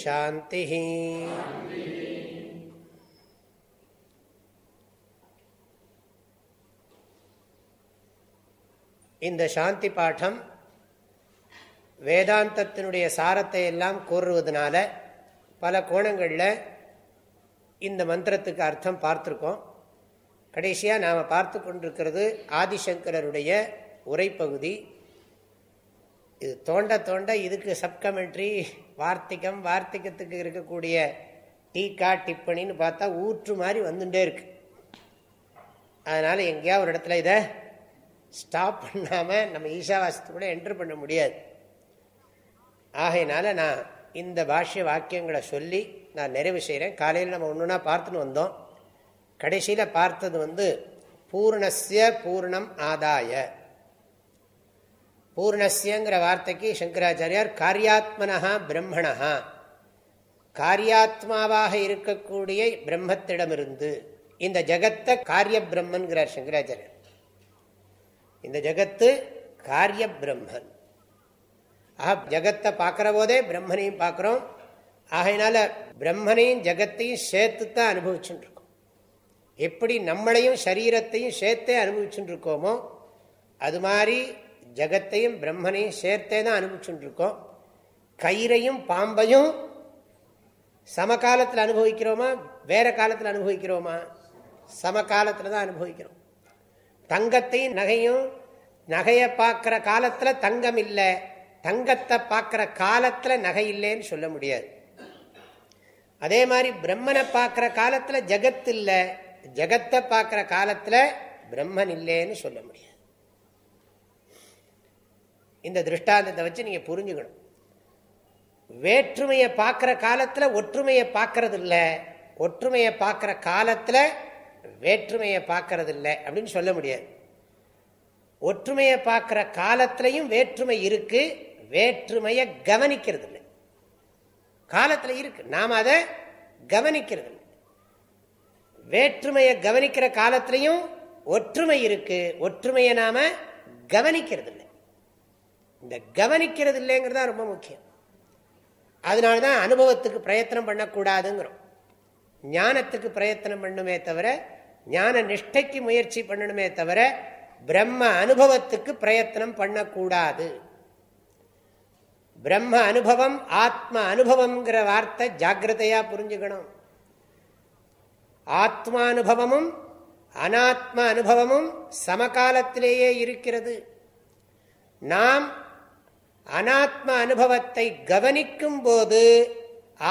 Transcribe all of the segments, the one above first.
शान्तिः இந்த சாந்தி பாடம் வேதாந்தத்தினுடைய சாரத்தை எல்லாம் கூறுவதனால பல கோணங்களில் இந்த மந்திரத்துக்கு அர்த்தம் பார்த்துருக்கோம் கடைசியாக நாம் பார்த்து கொண்டிருக்கிறது ஆதிசங்கரருடைய உரைப்பகுதி இது தோண்ட தோண்ட இதுக்கு சப்கமெண்ட்ரி வார்த்திகம் வார்த்திகத்துக்கு இருக்கக்கூடிய டீக்கா டிப்பணின்னு பார்த்தா ஊற்று மாதிரி வந்துட்டே இருக்கு. அதனால் எங்கேயா ஒரு இடத்துல இதை ஸ்டாப் பண்ணாமல் நம்ம ஈஷாவாசத்து கூட என்ட்ரு பண்ண முடியாது. ஆகையினால நான் இந்த பாஷ்ய வாக்கியங்களை சொல்லி நான் நிறைவு செய்கிறேன் காலையில் நம்ம ஒன்றுனா பார்த்துன்னு வந்தோம். கடைசியில் பார்த்தது வந்து பூர்ணஸ்ய பூர்ணம் ஆதாய. பூர்ணஸ்யங்கிற வார்த்தைக்கு சங்கராச்சாரியார் காரியாத்மனா பிரம்மணா காரியாத்மாவாக இருக்கக்கூடிய பிரம்மத்திடமிருந்து இந்த ஜகத்தை காரிய பிரம்மன்கிறார் சங்கராச்சாரியர். இந்த ஜகத்து காரிய பிரம்மன் ஆஹா ஜகத்தை பார்க்குற போதே பிரம்மனையும் பார்க்குறோம். ஆகையினால பிரம்மனையும் ஜகத்தையும் சேர்த்து தான் அனுபவிச்சுட்டு இருக்கோம் எப்படி நம்மளையும் சரீரத்தையும் சேர்த்தே அனுபவிச்சுட்டு இருக்கோமோ அது மாதிரி ஜகத்தையும் பிரம்மனையும் சேர்த்தே தான் அனுபவிச்சுட்டு இருக்கோம் கயிறையும் பாம்பையும் சமகாலத்தில் அனுபவிக்கிறோமா? வேற காலத்தில் அனுபவிக்கிறோமா? சமகாலத்தில் தான் அனுபவிக்கிறோம். தங்கத்தையும் நகையும் நகையை பார்க்குற காலத்தில் தங்கம் இல்லை. தங்கத்தை பார்க்குற காலத்தில் நகை இல்லைன்னு சொல்ல முடியாது. அதே மாதிரி பிரம்மனை பார்க்குற காலத்தில் ஜகத் இல்லை. ஜகத்தை பார்க்குற காலத்தில் பிரம்மன் இல்லைன்னு சொல்ல முடியாது. இந்த திருஷ்டாந்தத்தை வச்சு நீங்கள் புரிஞ்சுக்கணும். வேற்றுமையை பார்க்குற காலத்தில் ஒற்றுமையை பார்க்கறது இல்லை ஒற்றுமையை பார்க்குற காலத்தில் வேற்றுமையை பார்க்கறது இல்லை அப்படின்னு சொல்ல முடியாது. ஒற்றுமையை பார்க்குற காலத்திலையும் வேற்றுமை இருக்கு. வேற்றுமையை கவனிக்கிறது இல்லை காலத்தில் இருக்கு. நாம் அதை கவனிக்கிறது இல்லை வேற்றுமையை கவனிக்கிற காலத்திலையும் ஒற்றுமை இருக்கு. ஒற்றுமையை நாம கவனிக்கிறது இல்லை இந்த கவனிக்கிறது இல்லைங்கிறது ரொம்ப முக்கியம். அதனாலதான் அனுபவத்துக்கு பிரயத்தனம் பண்ணக்கூடாதுங்கிறோம். ஞானத்துக்கு பிரயத்தனம் பண்ணுமே தவிர ஞான நிஷ்டைக்கு முயற்சி பண்ணணுமே தவிர பிரம்ம அனுபவத்துக்கு பிரயத்தனம் பண்ணக்கூடாது. பிரம்ம அனுபவம் ஆத்ம அனுபவம்ங்கிற வார்த்தை ஜாகிரதையா புரிஞ்சுக்கணும். ஆத்மானுபவமும் அனாத்ம அனுபவமும் சமகாலத்திலேயே இருக்கிறது. நாம் அனாத்ம அனுபவத்தை கவனிக்கும் போது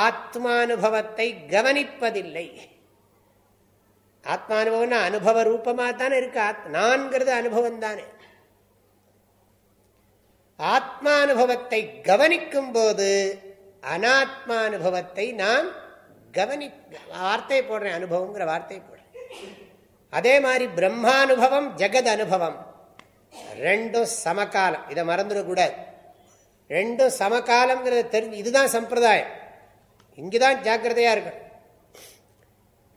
ஆத்மானுபவத்தை கவனிப்பதில்லை. ஆத்மானுபவம்னா அனுபவ ரூபமாக தானே இருக்கு நான்கிறது அனுபவம் தானே ஆத்மானுபவத்தை கவனிக்கும் போது அனாத்மானுபவத்தை நாம் கவனி வார்த்தை போடுறேன் அனுபவங்கிற வார்த்தை போடுறேன். அதே மாதிரி பிரம்மானுபவம் ஜெகத் அனுபவம் ரெண்டும் சமகாலம். இதை மறந்துடக்கூடாது. ரெண்டும் சமகாலங்கிறத தெரிஞ்சு இதுதான் சம்பிரதாயம். இங்குதான் ஜாக்கிரதையா இருக்கணும்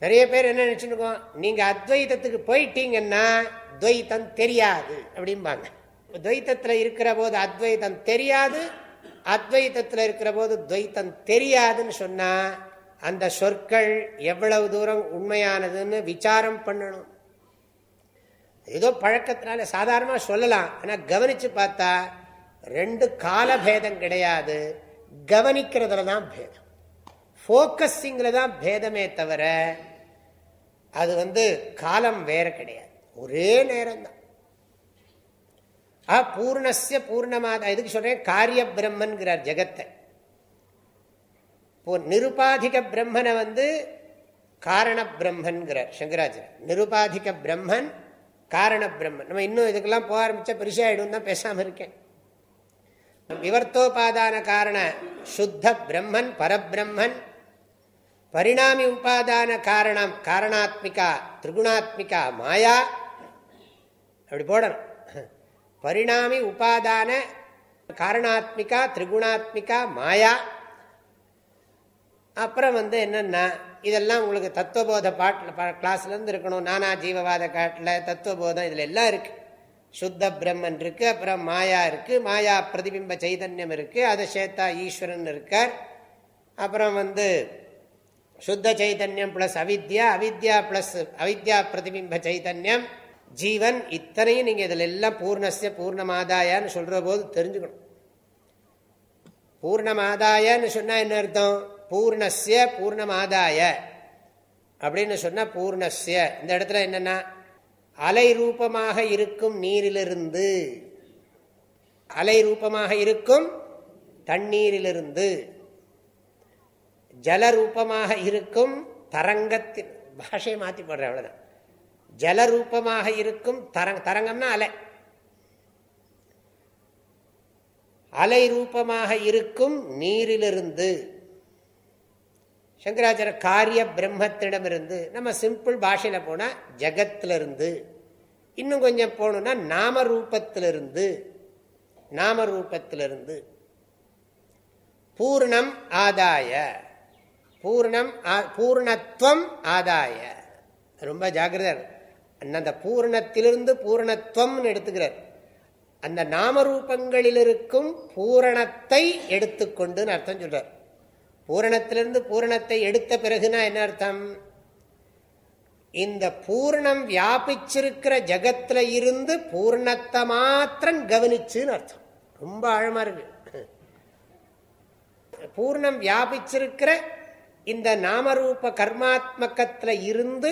நிறைய பேர் என்ன நினைச்சுருக்கோம்? நீங்க அத்வைதத்துக்கு போயிட்டீங்கன்னா துவைத்தம் தெரியாது அப்படிம்பாங்க. துவைத்தத்தில் இருக்கிற போது அத்வைதம் தெரியாது அத்வைத்தத்தில் இருக்கிற போது துவைத்தம் தெரியாதுன்னு சொன்னா அந்த சொற்கள் எவ்வளவு தூரம் உண்மையானதுன்னு விசாரம் பண்ணணும். ஏதோ பழக்கத்தினால சாதாரணமாக சொல்லலாம் ஆனால் கவனிச்சு பார்த்தா ரெண்டு கால பேதம் கிடையாது. கவனிக்கிறதுல தான் பேதம். ஃபோக்கஸிங்கில் தான் பேதமே தவிர அது வந்து காலம் வேற கிடையாது. ஒரே நேரம் தான் பூர்ணசிய பூர்ணமாத இதுக்கு சொல்றேன்? காரிய பிரம்மன்கிறார் ஜெகத்தை. இப்போ நிருபாதிக பிரம்மனை வந்து காரண பிரம்மன்கிறார் சங்கராச்சர் நிருபாதிக பிரம்மன் காரண பிரம்மன். நம்ம இன்னும் இதுக்கெல்லாம் போக ஆரம்பிச்சா பெருசாயிடும் தான் பேசாம இருக்கேன். விவர்த்தோபாதான காரண சுத்த பிரம்மன் பரபிரம்மன் பரிணாமி உபாதான காரணம் காரணாத்மிகா திரிகுணாத்மிகா மாயா. அப்படி போடணும். பரிணாமி உபாதான காரணாத்மிகா திரிகுணாத்மிகா மாயா. அப்புறம் வந்து என்னென்னா இதெல்லாம் உங்களுக்கு தத்துவபோத பாட்டில் கிளாஸ்லேருந்து இருக்கணும். நானா ஜீவவாத காட்டில் தத்துவபோதம் இதில் எல்லாம் இருக்குது சுத்த பிரம்மன் இருக்கு அப்புறம் மாயா இருக்குது மாயா பிரதிபிம்ப சைதன்யம் இருக்குது அதை சேர்த்தா ஈஸ்வரன் இருக்கார். அப்புறம் வந்து சுத்த சைதன்யம் பிளஸ் அவித்யா அவித்யா பிளஸ் அவித்யா பிரதிபிம்ப சைதன்யம் ஜீவன் இத்தனையும் நீங்கள் இதில் எல்லாம் பூர்ணசிய பூர்ணமாதாயான்னு சொல்கிற போது தெரிஞ்சுக்கணும். பூர்ணமாதாயன்னு சொன்னால் என்ன அர்த்தம்? பூர்ணசிய பூர்ணமாதாய அப்படின்னு சொன்னால் பூர்ணசிய இந்த இடத்துல என்னன்னா அலை ரூபமாக இருக்கும் நீரிலிருந்து. அலை ரூபமாக இருக்கும் தண்ணீரிலிருந்து. ஜலரூபமாக இருக்கும் தரங்கத்தின் பாஷையை மாற்றி போடுற அவ்வளோதான் ஜலரூபமாக இருக்கும் தரங் தரங்கம்னா அலை. அலை ரூபமாக இருக்கும் நீரிலிருந்து. சங்கராச்சார காரிய பிரம்மத்திடமிருந்து நம்ம சிம்பிள் பாஷையில் போனால் ஜகத்திலிருந்து. இன்னும் கொஞ்சம் போகணுன்னா நாம ரூபத்திலிருந்து நாம ரூபத்திலிருந்து பூர்ணம் ஆதாய. பூர்ணம் பூர்ணத்துவம் ஆதாய. ரொம்ப ஜாகிரதா அந்த பூர்ணத்திலிருந்து பூர்ணத்துவம்னு எடுத்துக்கிறார். அந்த நாமரூபங்களில் இருக்கும் பூரணத்தை எடுத்துக்கொண்டுன்னு அர்த்தம் சொல்றார். பூரணத்திலிருந்து பூரணத்தை எடுத்த பிறகுனா என்ன அர்த்தம்? இந்த பூர்ணம் வியாபிச்சிருக்கிற ஜகத்துல இருந்து பூர்ணத்தை மாத்திரம் கவனிச்சுன்னு அர்த்தம். ரொம்ப ஆழமா இருக்கு. பூர்ணம் வியாபிச்சிருக்கிற இந்த நாமரூப கர்மாத்மகத்துல இருந்து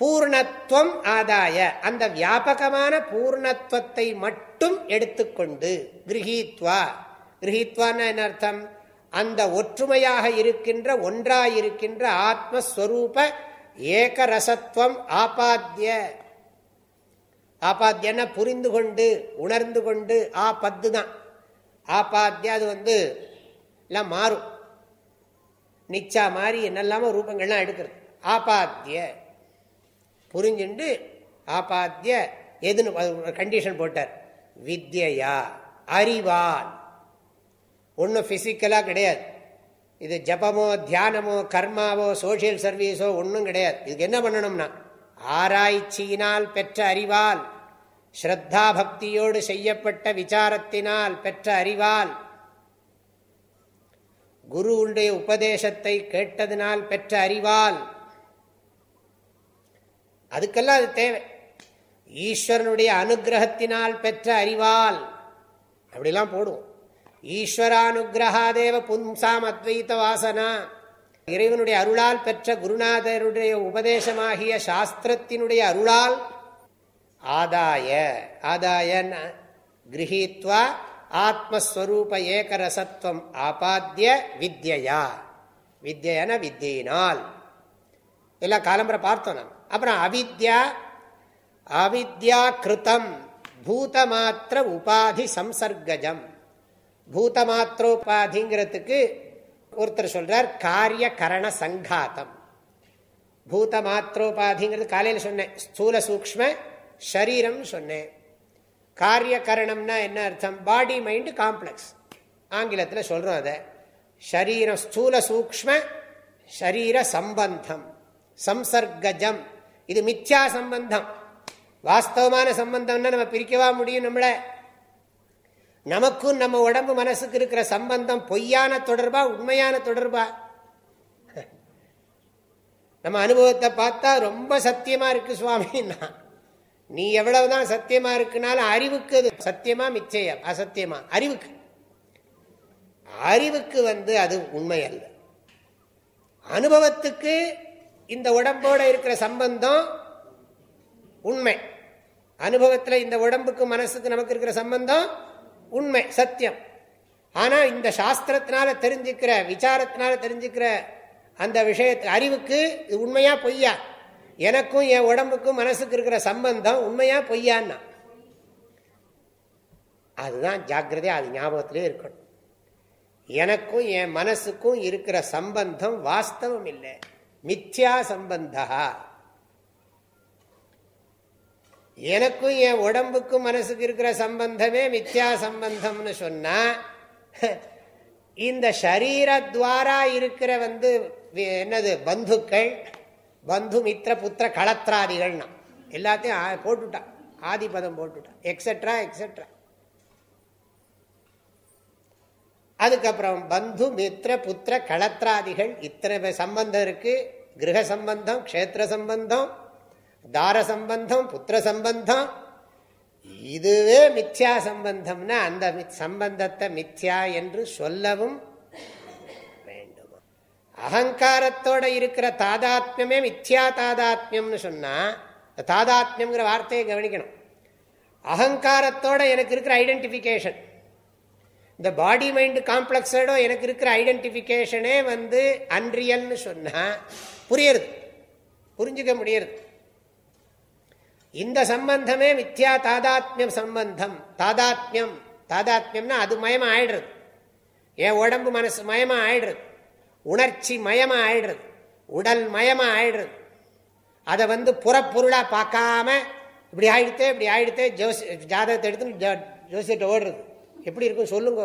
பூர்ணத்துவம் ஆதாய அந்த வியாபகமான பூர்ணத்துவத்தை மட்டும் எடுத்துக்கொண்டு கிரகித்வா. கிரகித்வான்னா என்ன அர்த்தம்? அந்த ஒற்றுமையாக இருக்கின்ற ஒன்றாயிருக்கின்ற ஆத்மஸ்வரூப ஏகரசத்துவம் ஆபாத்திய ஆபாத்தியன புரிந்து கொண்டு உணர்ந்து கொண்டு ஆ பத்து தான். ஆபாத்திய அது வந்து எல்லாம் மாறும். நிச்சா மாதிரி என்னெல்லாமோ ரூபங்கள்லாம் எடுக்கிறது. ஆபாத்திய புரிஞ்சுண்டு ஆபாத்திய எதுன்னு கண்டிஷன் போட்டார். வித்யா அறிவால் ஒன்றும் ஃபிசிக்கலாக கிடையாது. இது ஜபமோ தியானமோ கர்மாவோ சோசியல் சர்வீஸோ ஒன்றும் கிடையாது. இதுக்கு என்ன பண்ணணும்னா ஆராய்ச்சியினால் பெற்ற அறிவால் ஸ்ரத்தா பக்தியோடு செய்யப்பட்ட விசாரத்தினால் பெற்ற அறிவால் குருவுடைய உபதேசத்தை கேட்டதினால் பெற்ற அறிவால் அதுக்கெல்லாம் அது தேவை. ஈஸ்வரனுடைய அனுகிரகத்தினால் பெற்ற அறிவால் அப்படிலாம் போடுவோம். ஈஸ்வரானுகிரகாதேவ புன்சாம் அத்வைத்த வாசனா இறைவனுடைய அருளால் பெற்ற குருநாதருடைய உபதேசமாகிய சாஸ்திரத்தினுடைய அருளால் ஆதாய ஆதாய கிரகித்வா ஆத்மஸ்வரூப ஏகரசத்துவம் ஆபாத்திய வித்யா வித்யன வித்தியினால். எல்லாம் காலம்புரை பார்த்தோம் நம்ம அப்புறம் அவித்யா அவித்யா கிருத்தம் பூதமாத்திர உபாதி சம்சர்கஜம் பூதமாத்திரோபாதிங்கிறதுக்கு ஒருத்தர் சொல்றார் காரிய கரண சங்காத்தம் பூத மாத்திரோபாதிங்கிறது காலையில் சொன்னேன் ஸ்தூல சூக்ம ஷரீரம் சொன்னேன். காரிய கரணம்னா என்ன அர்த்தம்? Body mind complex. ஆங்கிலத்தில் சொல்கிறோம் அதை. ஷரீரம் ஸ்தூல சூக்ம ஷரீர சம்பந்தம். சம்சர்கஜம் இது மித்யா சம்பந்தம். வாஸ்தவமான சம்பந்தம்னா நம்ம பிரிக்கவா முடியும் நம்மளை? நமக்கும் நம்ம உடம்பு மனசுக்கு இருக்கிற சம்பந்தம் பொய்யான தொடர்பா உண்மையான தொடர்பா? நம்ம அனுபவத்தை பார்த்தா ரொம்ப சத்தியமா இருக்கு சுவாமின்னா. நீ எவ்வளவுதான் சத்தியமா இருக்குனாலும் அறிவுக்கு அது சத்தியமா மிச்சயம் அசத்தியமா. அறிவுக்கு. அறிவுக்கு வந்து அது உண்மை அல்ல. அனுபவத்துக்கு இந்த உடம்போட இருக்கிற சம்பந்தம் உண்மை. அனுபவத்தில் இந்த உடம்புக்கு மனசுக்கு நமக்கு இருக்கிற சம்பந்தம் உண்மை சத்தியம். ஆனால் இந்த சாஸ்திரத்தினால தெரிஞ்சுக்கிற விசாரத்தினால தெரிஞ்சுக்கிற அந்த விஷயத்து அறிவுக்கு இது உண்மையா பொய்யா? எனக்கும் என் உடம்புக்கும் மனசுக்கு இருக்கிற சம்பந்தம் உண்மையா பொய்யான்னா? அதுதான் ஜாக்கிரதையா அது ஞாபகத்திலே இருக்கணும். எனக்கும் என் மனசுக்கும் இருக்கிற சம்பந்தம் வாஸ்தவம் இல்லை. மித்யா சம்பந்தா. எனக்கும் என் உடம்புக்கும் மனசுக்கு இருக்கிற சம்பந்தமே மித்யா சம்பந்தம்னு சொன்னா இந்த ஷரீரத்வாரா இருக்கிற வந்து என்னது பந்துக்கள் பந்து மித்திர புத்திர களத்திராதிகள்னா எல்லாத்தையும் போட்டுட்டான் ஆதிபதம் போட்டுட்டான் எக்ஸெட்ரா எக்ஸெட்ரா அதுக்கப்புறம் பந்து மித்திர புத்திர களத்திராதிகள் இத்தனை சம்பந்தம் இருக்கு. கிரக சம்பந்தம் க்ஷேத்திர சம்பந்தம் தார சம்பந்தம் புத்திர சம்பந்தம் இதுவே மித்யா சம்பந்தம்னா அந்த சம்பந்தத்தை மித்யா என்று சொல்லவும் வேண்டுமா? அகங்காரத்தோட இருக்கிற தாதாத்மியமே மித்யா தாதாத்மியம்னு சொன்னா தாதாத்மியம்ங்கிற வார்த்தையை கவனிக்கணும். அகங்காரத்தோட எனக்கு இருக்கிற ஐடென்டிபிகேஷன் இந்த பாடி மைண்ட் காம்ப்ளெக்ஸோட எனக்கு இருக்கிற ஐடென்டிபிகேஷனே வந்து அன்ரியல்னு சொன்னா புரியுறது. புரிஞ்சுக்க முடியறது. இந்த சம்பந்தமே மித்யா தாதாத்மியம் சம்பந்தம். தாதாத்மியம். தாதாத்மியம்னா அது மயமா ஆயிடுறது என் உடம்பு மனசு மயமா ஆயிடுறது உணர்ச்சி மயமா ஆயிடுறது உடல் மயமா ஆயிடுறது அதை வந்து புறப்பொருளாக பார்க்காம இப்படி ஆயிடுத்தே இப்படி ஆயிடுத்தே ஜோசி ஜாதகத்தை எடுத்து ஜோசியத்தை ஓடுறது. எப்படி இருக்கும் சொல்லுங்க.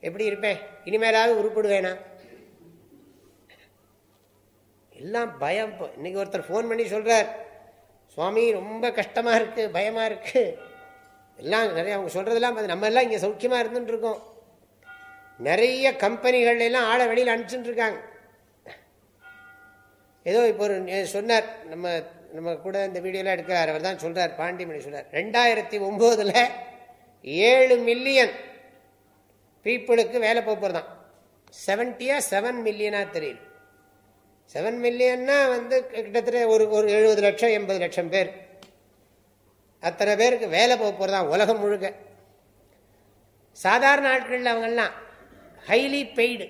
எப்படி இருப்பேன்? இனிமேலாவது உருப்பிடுவேனா? எல்லாம் பயம். இன்னைக்கு ஒருத்தர் ஃபோன் பண்ணி சொல்றார். சுவாமி ரொம்ப கஷ்டமாக இருக்குது பயமாக இருக்குது எல்லாம் நிறைய அவங்க சொல்கிறதெல்லாம் நம்ம எல்லாம் இங்கே சௌக்கியமாக இருந்துட்டுருக்கோம் நிறைய கம்பெனிகள் எல்லாம் ஆளை வெளியில் அனுப்பிச்சுட்டுருக்காங்க. ஏதோ இப்போ ஒரு சொன்னார் நம்ம நம்ம கூட இந்த வீடியோலாம் எடுக்கிறார் அவர் தான் சொல்கிறார் பாண்டிமணி சொல்கிறார் ரெண்டாயிரத்தி ஒம்போதில் ஏழு மில்லியன் பீப்புளுக்கு வேலை போகிறதான் செவன்ட்டியாக செவன் மில்லியனாக தெரியுது செவன் மில்லியன்னா வந்து கிட்டத்தட்ட ஒரு ஒரு எழுபது லட்சம் எண்பது லட்சம் பேர். அத்தனை பேருக்கு வேலை போக போகிறதான் உலகம் முழுக்க. சாதாரண ஆட்கள் அவங்கெல்லாம் ஹைலி பெய்டு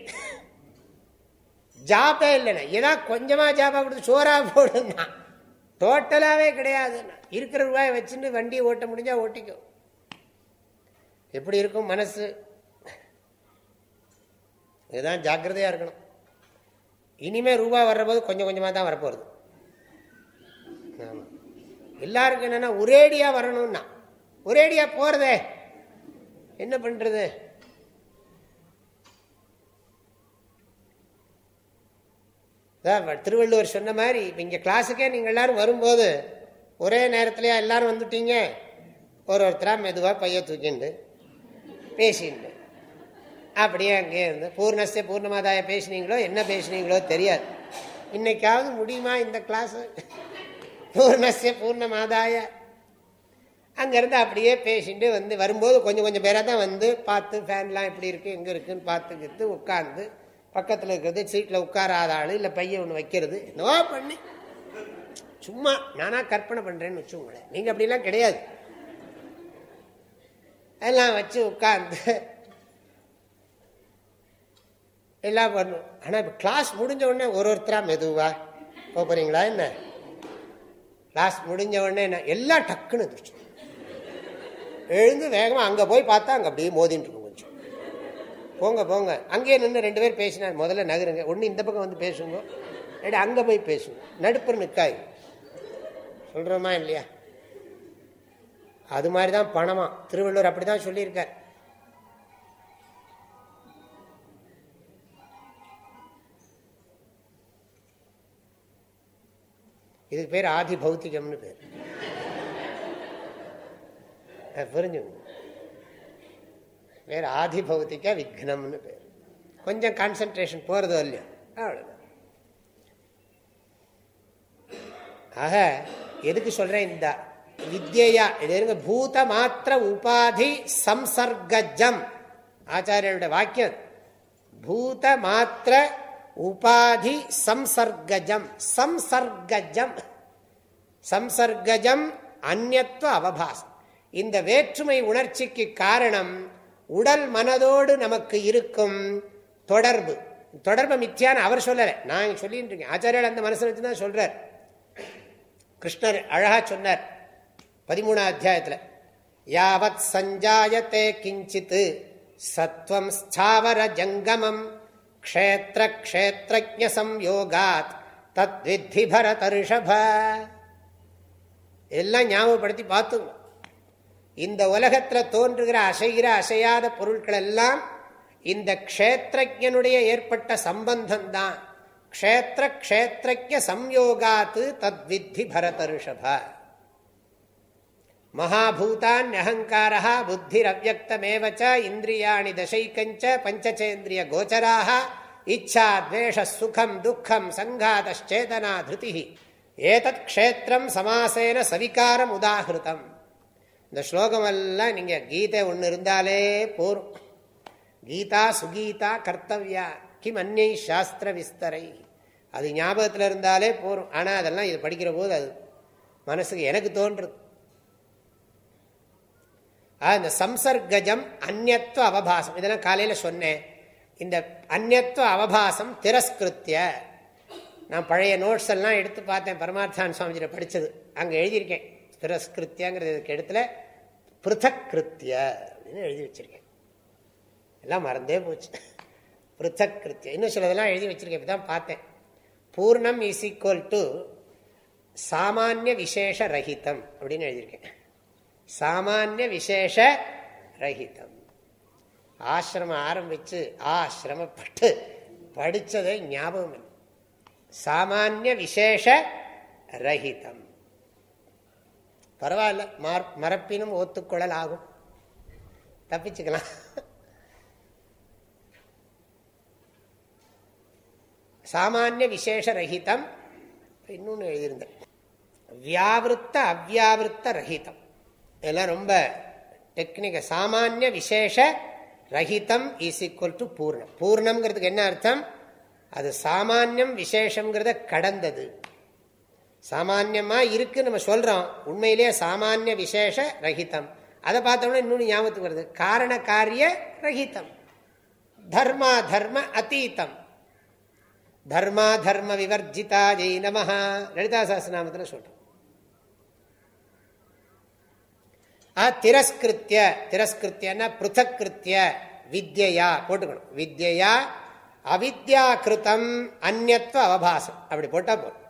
ஜாபே இல்லைண்ணா. ஏதாவது கொஞ்சமாக ஜாப்பாக கொடுத்து சோறாக போடுங்கண்ணா டோட்டலாகவே கிடையாதுண்ணா இருக்கிற ரூபாய் வச்சுட்டு வண்டியை ஓட்ட முடிஞ்சால் ஓட்டிக்கும் எப்படி இருக்கும் மனசு? இதுதான் ஜாக்கிரதையாக இருக்கணும். இனிமே ரூபா வர்றபோது கொஞ்சம் கொஞ்சமாக தான் வரப்போகிறது ஆமாம் எல்லாருக்கும் என்னென்னா ஒரேடியாக வரணும்னா ஒரேடியாக போகிறதே என்ன பண்ணுறது திருவள்ளுவர் சொன்ன மாதிரி இப்போ இங்கே கிளாஸுக்கே நீங்கள் எல்லாரும் வரும்போது ஒரே நேரத்துலையா எல்லாரும் வந்துட்டீங்க? ஒரு ஒருத்தராக மெதுவாக பைய தூக்கிண்டு பேசிட்டு. அப்படியே அங்கே இருந்து பூர்ணஸ்தே பூர்ணமாதாய பேசினீங்களோ என்ன பேசினீங்களோ தெரியாது. இன்னைக்காவது முடியுமா இந்த கிளாஸ் பூர்ணஸ்தே பூர்ணமாதாய. அங்கேருந்து அப்படியே பேசிட்டு வந்து வரும்போது கொஞ்சம் கொஞ்சம் பேராக தான் வந்து பார்த்து ஃபேன்லாம் எப்படி இருக்குது எங்கே இருக்குன்னு பார்த்துக்கிட்டு உட்காந்து பக்கத்தில் இருக்கிறது சீட்டில் உட்காராத ஆள் இல்லை பையன் ஒன்று வைக்கிறது என்னவோ பண்ணி. சும்மா நானாக கற்பனை பண்ணுறேன்னு வச்சுக்கோங்களேன். நீங்கள் அப்படிலாம் கிடையாது. அதெல்லாம் வச்சு உட்காந்து எல்லாம் பண்ணும். ஆனால் இப்போ கிளாஸ் முடிஞ்ச உடனே ஒரு ஒருத்தராக மெதுவா போகிறீங்களா என்ன? கிளாஸ் முடிஞ்ச உடனே என்ன? எல்லாம் டக்குன்னு இருந்துச்சு எழுந்து வேகமாக அங்கே போய் பார்த்தா அங்கே அப்படியே மோதின்னு இருக்கும் கொஞ்சம். போங்க போங்க. அங்கேயே நின்று ரெண்டு பேர் பேசினார். முதல்ல நகருங்க. ஒன்று இந்த பக்கம் வந்து பேசுங்க. ஏடா அங்கே போய் பேசுங்க. நடுப்புற நிற்காய் சொல்கிறோமா இல்லையா? அது மாதிரி தான் பணமாக திருவள்ளுவர் அப்படி தான் சொல்லியிருக்கார். இதுக்கு பேர் ஆதி பௌத்திகம்னு பேர். புரிஞ்சுங்க. வேற ஆதி பௌத்திக விக்னம்னு பேர். கொஞ்சம் கான்சன்ட்ரேஷன் போகிறதோ இல்லையோ அவ்வளோதான் ஆக எதுக்கு சொல்றேன் இந்த வித்யா இது பூத மாத்திர உபாதி சம்சர்கஜம் ஆச்சாரியனுடைய வாக்கியம் பூத மாத்திர உபாதி சம்சர்கஜம் சம்சர்கஜம் சம்சர்கஜம் அந்நத்துவ அவபாசம். இந்த வேற்றுமை உணர்ச்சிக்கு காரணம் உடல் மனதோடு நமக்கு இருக்கும் தொடர்பு. தொடர்பு மித்தியான அவர் சொல்லலை. நான் சொல்லிட்டு இருக்கேன். ஆச்சாரியால் அந்த மனசை வச்சு தான் சொல்றார். கிருஷ்ணர் அழகா சொன்னார் பதிமூணாம் அத்தியாயத்தில். யாவத் சஞ்சாயத்தே கிஞ்சித் சத்வம் ஸ்தாவர ஜங்கமம் க்ஷேத்திர க்ஷேத்திரஜ சம்யோகாத் தத் வித்தி பரதர்ஷப எல்லாம் ஞாபகப்படுத்தி பார்த்துங்க. இந்த உலகத்தில் தோன்றுகிற அசைகிற அசையாத பொருட்கள் எல்லாம் இந்த க்ஷேத்திரஜனுடைய ஏற்பட்ட சம்பந்தம் தான் க்ஷேத்திர க்ஷேத்திரஜ சம்யோகாத்து தத்வித்தி பரதர்ஷப மகாபூதான் அகங்காரா புத்திரவியக்தமேவச்ச இந்திரியாணி தசைக்கஞ்ச பஞ்சச்சேந்திரிய கோச்சராக இச்சா துவேஷ சுகம் துக்கம் சங்காதச்சேதனா திருதி ஏதத் க்ஷேத்திரம் சமாசேன சவிகாரம் உதாகிருதம் இந்த ஸ்லோகமெல்லாம் நீங்கள் கீதை ஒன்று இருந்தாலே போரும். கீதா சுகீதா கர்த்தவ்யா கிம் அந்நை சாஸ்திர விஸ்தரை. அது ஞாபகத்தில் இருந்தாலே போரும். ஆனால் அதெல்லாம் இது படிக்கிற போது அது மனசுக்கு எனக்கு தோன்றுறது இந்த சம்சர்கஜம் அந்நத்துவ அவபாசம். இதெல்லாம் காலையில் சொன்னேன். இந்த அந்நத்துவ அவபாசம் திரஸ்கிருத்திய. நான் பழைய நோட்ஸ் எல்லாம் எடுத்து பார்த்தேன். பரமார்த்தான் சுவாமிஜியில் படித்தது அங்கே எழுதியிருக்கேன். திரஸ்கிருத்தியங்கிறது இதுக்கு இடத்துல பிருத்தக் கிருத்திய அப்படின்னு எழுதி வச்சிருக்கேன். எல்லாம் மறந்தே போச்சு. பிருத்தக் கிருத்திய இன்னும் சிலதெல்லாம் எழுதி வச்சுருக்கேன். இப்போ தான் பார்த்தேன். பூர்ணம் இஸ் ஈக்குவல் டு சாமானிய விசேஷ ரஹிதம் அப்படின்னு எழுதியிருக்கேன். சாமானிய விசேஷ ரஹிதம் ஆசிரமம் ஆரம்பித்து ஆசிரமப்பட்டு படித்ததை ஞாபகம் சாமானிய விசேஷ ரஹிதம் பரவாயில்ல மரப்பினும் ஒத்துக்கொள்ளல் ஆகும். தப்பிச்சுக்கலாம். சாமானிய விசேஷ ரஹிதம் இன்னொன்று எழுதியிருந்தேன். வியாவிருத்த அவ்யாவிருத்த ரஹிதம் இதெல்லாம் ரொம்ப டெக்னிக்க சாமானிய விசேஷ ரஹிதம் இஸ் ஈக்குவல் டு பூர்ணம் பூர்ணம்ங்கிறதுக்கு என்ன அர்த்தம் அது சாமானியம் விசேஷங்கிறத கடந்தது சாமானியமாக இருக்கு நம்ம சொல்றோம் உண்மையிலேயே சாமானிய விசேஷ ரஹிதம் அதை பார்த்தோம்னா இன்னொன்று ஞாபகத்துக்கு வருது காரண காரிய ரஹிதம் தர்மா தர்ம அத்தீத்தம் தர்மா தர்ம விவர்ஜிதா ஜெய் நமஹா லலிதா சாஸ்திரநாமத்தில் சொல்றோம் திரஸ்கிருத்திய திரஸ்கிருத்தியன்னா பிருத்தக்கிருத்திய வித்யா போட்டுக்கணும். வித்யா அவித்யா கிருத்தம் அந்நத்துவ அவபாசம். அப்படி போட்டால் போதும்.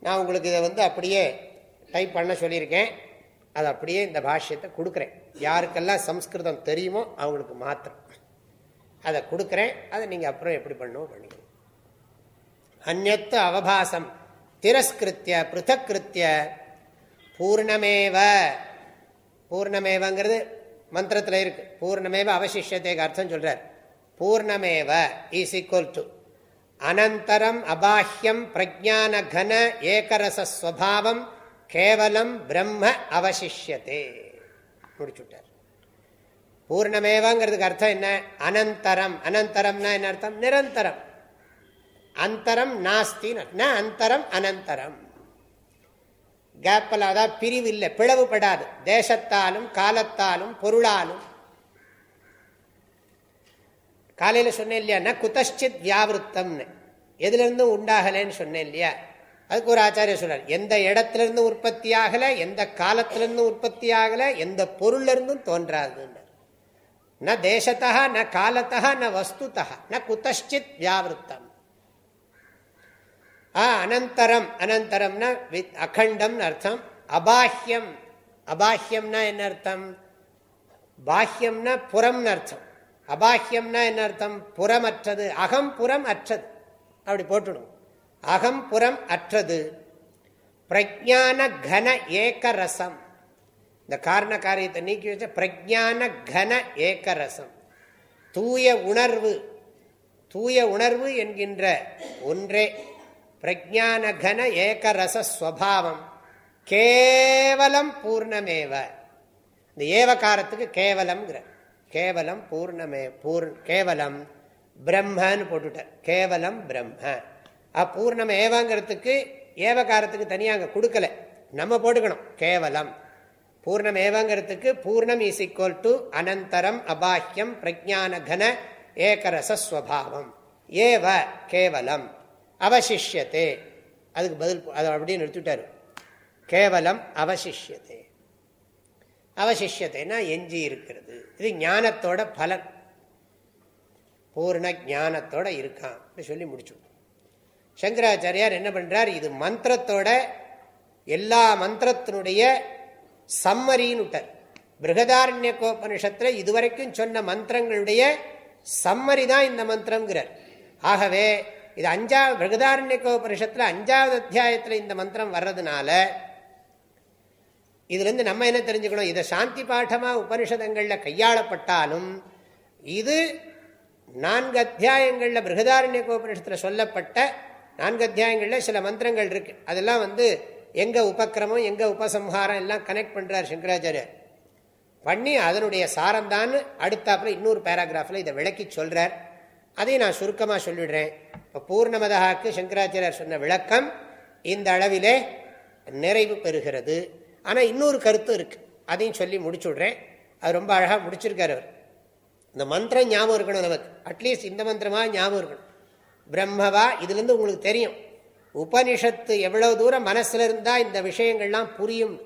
நான் உங்களுக்கு இதை வந்து அப்படியே டைப் பண்ண சொல்லியிருக்கேன். அது அப்படியே இந்த பாஷ்யத்தை கொடுக்குறேன். யாருக்கெல்லாம் சம்ஸ்கிருதம் தெரியுமோ அவங்களுக்கு மாத்திரம். அதை கொடுக்குறேன். அதை நீங்கள் அப்புறம் எப்படி பண்ணுவோம் பண்ணிக்கணும். அந்நத்து அவபாசம். திரஸ்கிருத்திய பிருத்தக்கிருத்திய பூர்ணமேவ. பூர்ணமேவங்கிறது மந்திரத்தில் இருக்கு. பூர்ணமேவ அவசிஷத்தைக்கு அர்த்தம் சொல்றார். பூர்ணமேவ இஸ் ஈக்குவல் டு அனந்தரம் அபாஹ்யம் பிரஜான கன ஏகரசஸ்வபாவம் கேவலம் பிரம்ம அவசிஷத்தே முடிச்சுட்டார். பூர்ணமேவங்கிறதுக்கு அர்த்தம் என்ன? அனந்தரம். அனந்தரம்னா என்ன அர்த்தம்? நிரந்தரம். அந்தரம் நாஸ்தி அந்தரம் அனந்தரம். கேப்பல் அதாவது பிரிவு இல்லை பிளவுபடாது. தேசத்தாலும் காலத்தாலும் பொருளாலும். காலையில் சொன்னேன் இல்லையா ந குதஷ்டித் வியாவிருத்தம்னு. எதுலேருந்தும் உண்டாகலைன்னு சொன்னேன் இல்லையா? அதுக்கு ஒரு ஆச்சாரிய சொல்றார் எந்த இடத்துல இருந்து உற்பத்தி ஆகலை எந்த காலத்திலிருந்து உற்பத்தி ஆகலை எந்த பொருள்ல இருந்தும் தோன்றாதுன்னு. ந தேசத்தா ந காலத்தா ந வஸ்துதா ந குதஷ்டித் வியாவிருத்தம். அனந்தரம். அனந்தரம்னா வித் அகண்டம்னு அர்த்தம். அபாஹ்யம். அபாஹ்யம்னா என்ன அர்த்தம்? பாஹ்யம்னா புறம்னு அர்த்தம். அபாஹ்யம்னா என்ன அர்த்தம்? புறமற்றது. அகம் புறம் அற்றது. அப்படி போட்டுடும் அகம் புறம் அற்றது. பிரஜான கன ஏகரசம். இந்த காரண காரியத்தை நீக்கி வச்ச பிரஜான கன ஏகரசம். தூய உணர்வு. தூய உணர்வு என்கின்ற ஒன்றே. பிரஜான கன ஏகரசஸ்வபாவம் கேவலம் பூர்ணமேவ. இந்த ஏவகாரத்துக்கு கேவலம்ங்கிற. கேவலம் பூர்ணமே பூர் கேவலம் பிரம்மன்னு போட்டுட்டார் கேவலம் பிரம்ம. பூர்ணம் ஏவங்கிறதுக்கு ஏவகாரத்துக்கு தனியாக அங்கே கொடுக்கல. நம்ம போட்டுக்கணும். கேவலம். பூர்ணம் ஏவங்கிறதுக்கு பூர்ணம் இஸ் ஈக்குவல் டு அனந்தரம் அபாஹ்யம் பிரஜான கன ஏகரசஸ்வபாவம் ஏவ கேவலம். அவசிஷ்யத்தே. அதுக்கு பதில் அதை அப்படியே நிறுத்திட்டார் கேவலம் அவசிஷ்யத்தே. அவசிஷ்யத்தைன்னா எஞ்சி இருக்கிறது. இது ஞானத்தோட பலன். பூர்ண ஞானத்தோட இருக்கான். சொல்லி முடிச்சு சங்கராச்சாரியார் என்ன பண்ணுறார் இது மந்திரத்தோட எல்லா மந்திரத்தினுடைய சம்மரின்னு விட்டார். பிருகதாரண்ய கோபனிஷத்தில் இதுவரைக்கும் சொன்ன மந்திரங்களுடைய சம்மரி தான் இந்த மந்திரங்கிறார் ஆகவே இது அஞ்சாவது பிருகதாரண்ய கோபனிஷத்துல அஞ்சாவது அத்தியாயத்தில் இந்த மந்திரம் வர்றதுனால இதுலேருந்து நம்ம என்ன தெரிஞ்சுக்கணும்? இதை சாந்தி பாட்டமாக உபனிஷதங்களில் கையாளப்பட்டாலும் இது நான்கு அத்தியாயங்களில் பிருகதாரண்ய கோபனிஷத்தில் சொல்லப்பட்ட நான்கு அத்தியாயங்களில் சில மந்திரங்கள் இருக்கு. அதெல்லாம் வந்து எங்கே உபக்கிரமம் எங்கே உபசம்ஹாரம் எல்லாம் கனெக்ட் பண்ணுறார் சங்கராச்சாரியர். பண்ணி அதனுடைய சாரம்தான் அடுத்தாப்புல இன்னொரு பேராகிராஃபில் இதை விளக்கி சொல்கிறார் அதையும் நான் சுருக்கமாக சொல்லிடுறேன். இப்போ பூர்ணமதாக்கு சங்கராச்சாரியர் சொன்ன விளக்கம் இந்த அளவிலே நிறைவு பெறுகிறது. ஆனால் இன்னொரு கருத்து இருக்கு. அதையும் சொல்லி முடிச்சு விடுறேன் அது ரொம்ப அழகாக முடிச்சிருக்கார் அவர். இந்த மந்திரம் ஞாபகம் இருக்கணும் நமக்கு. அட்லீஸ்ட் இந்த மந்திரமாக ஞாபகம் இருக்கணும். பிரம்மவா இதுலேருந்து உங்களுக்கு தெரியும். உபனிஷத்து எவ்வளோ தூரம் மனசில் இருந்தால் இந்த விஷயங்கள்லாம் புரியும்.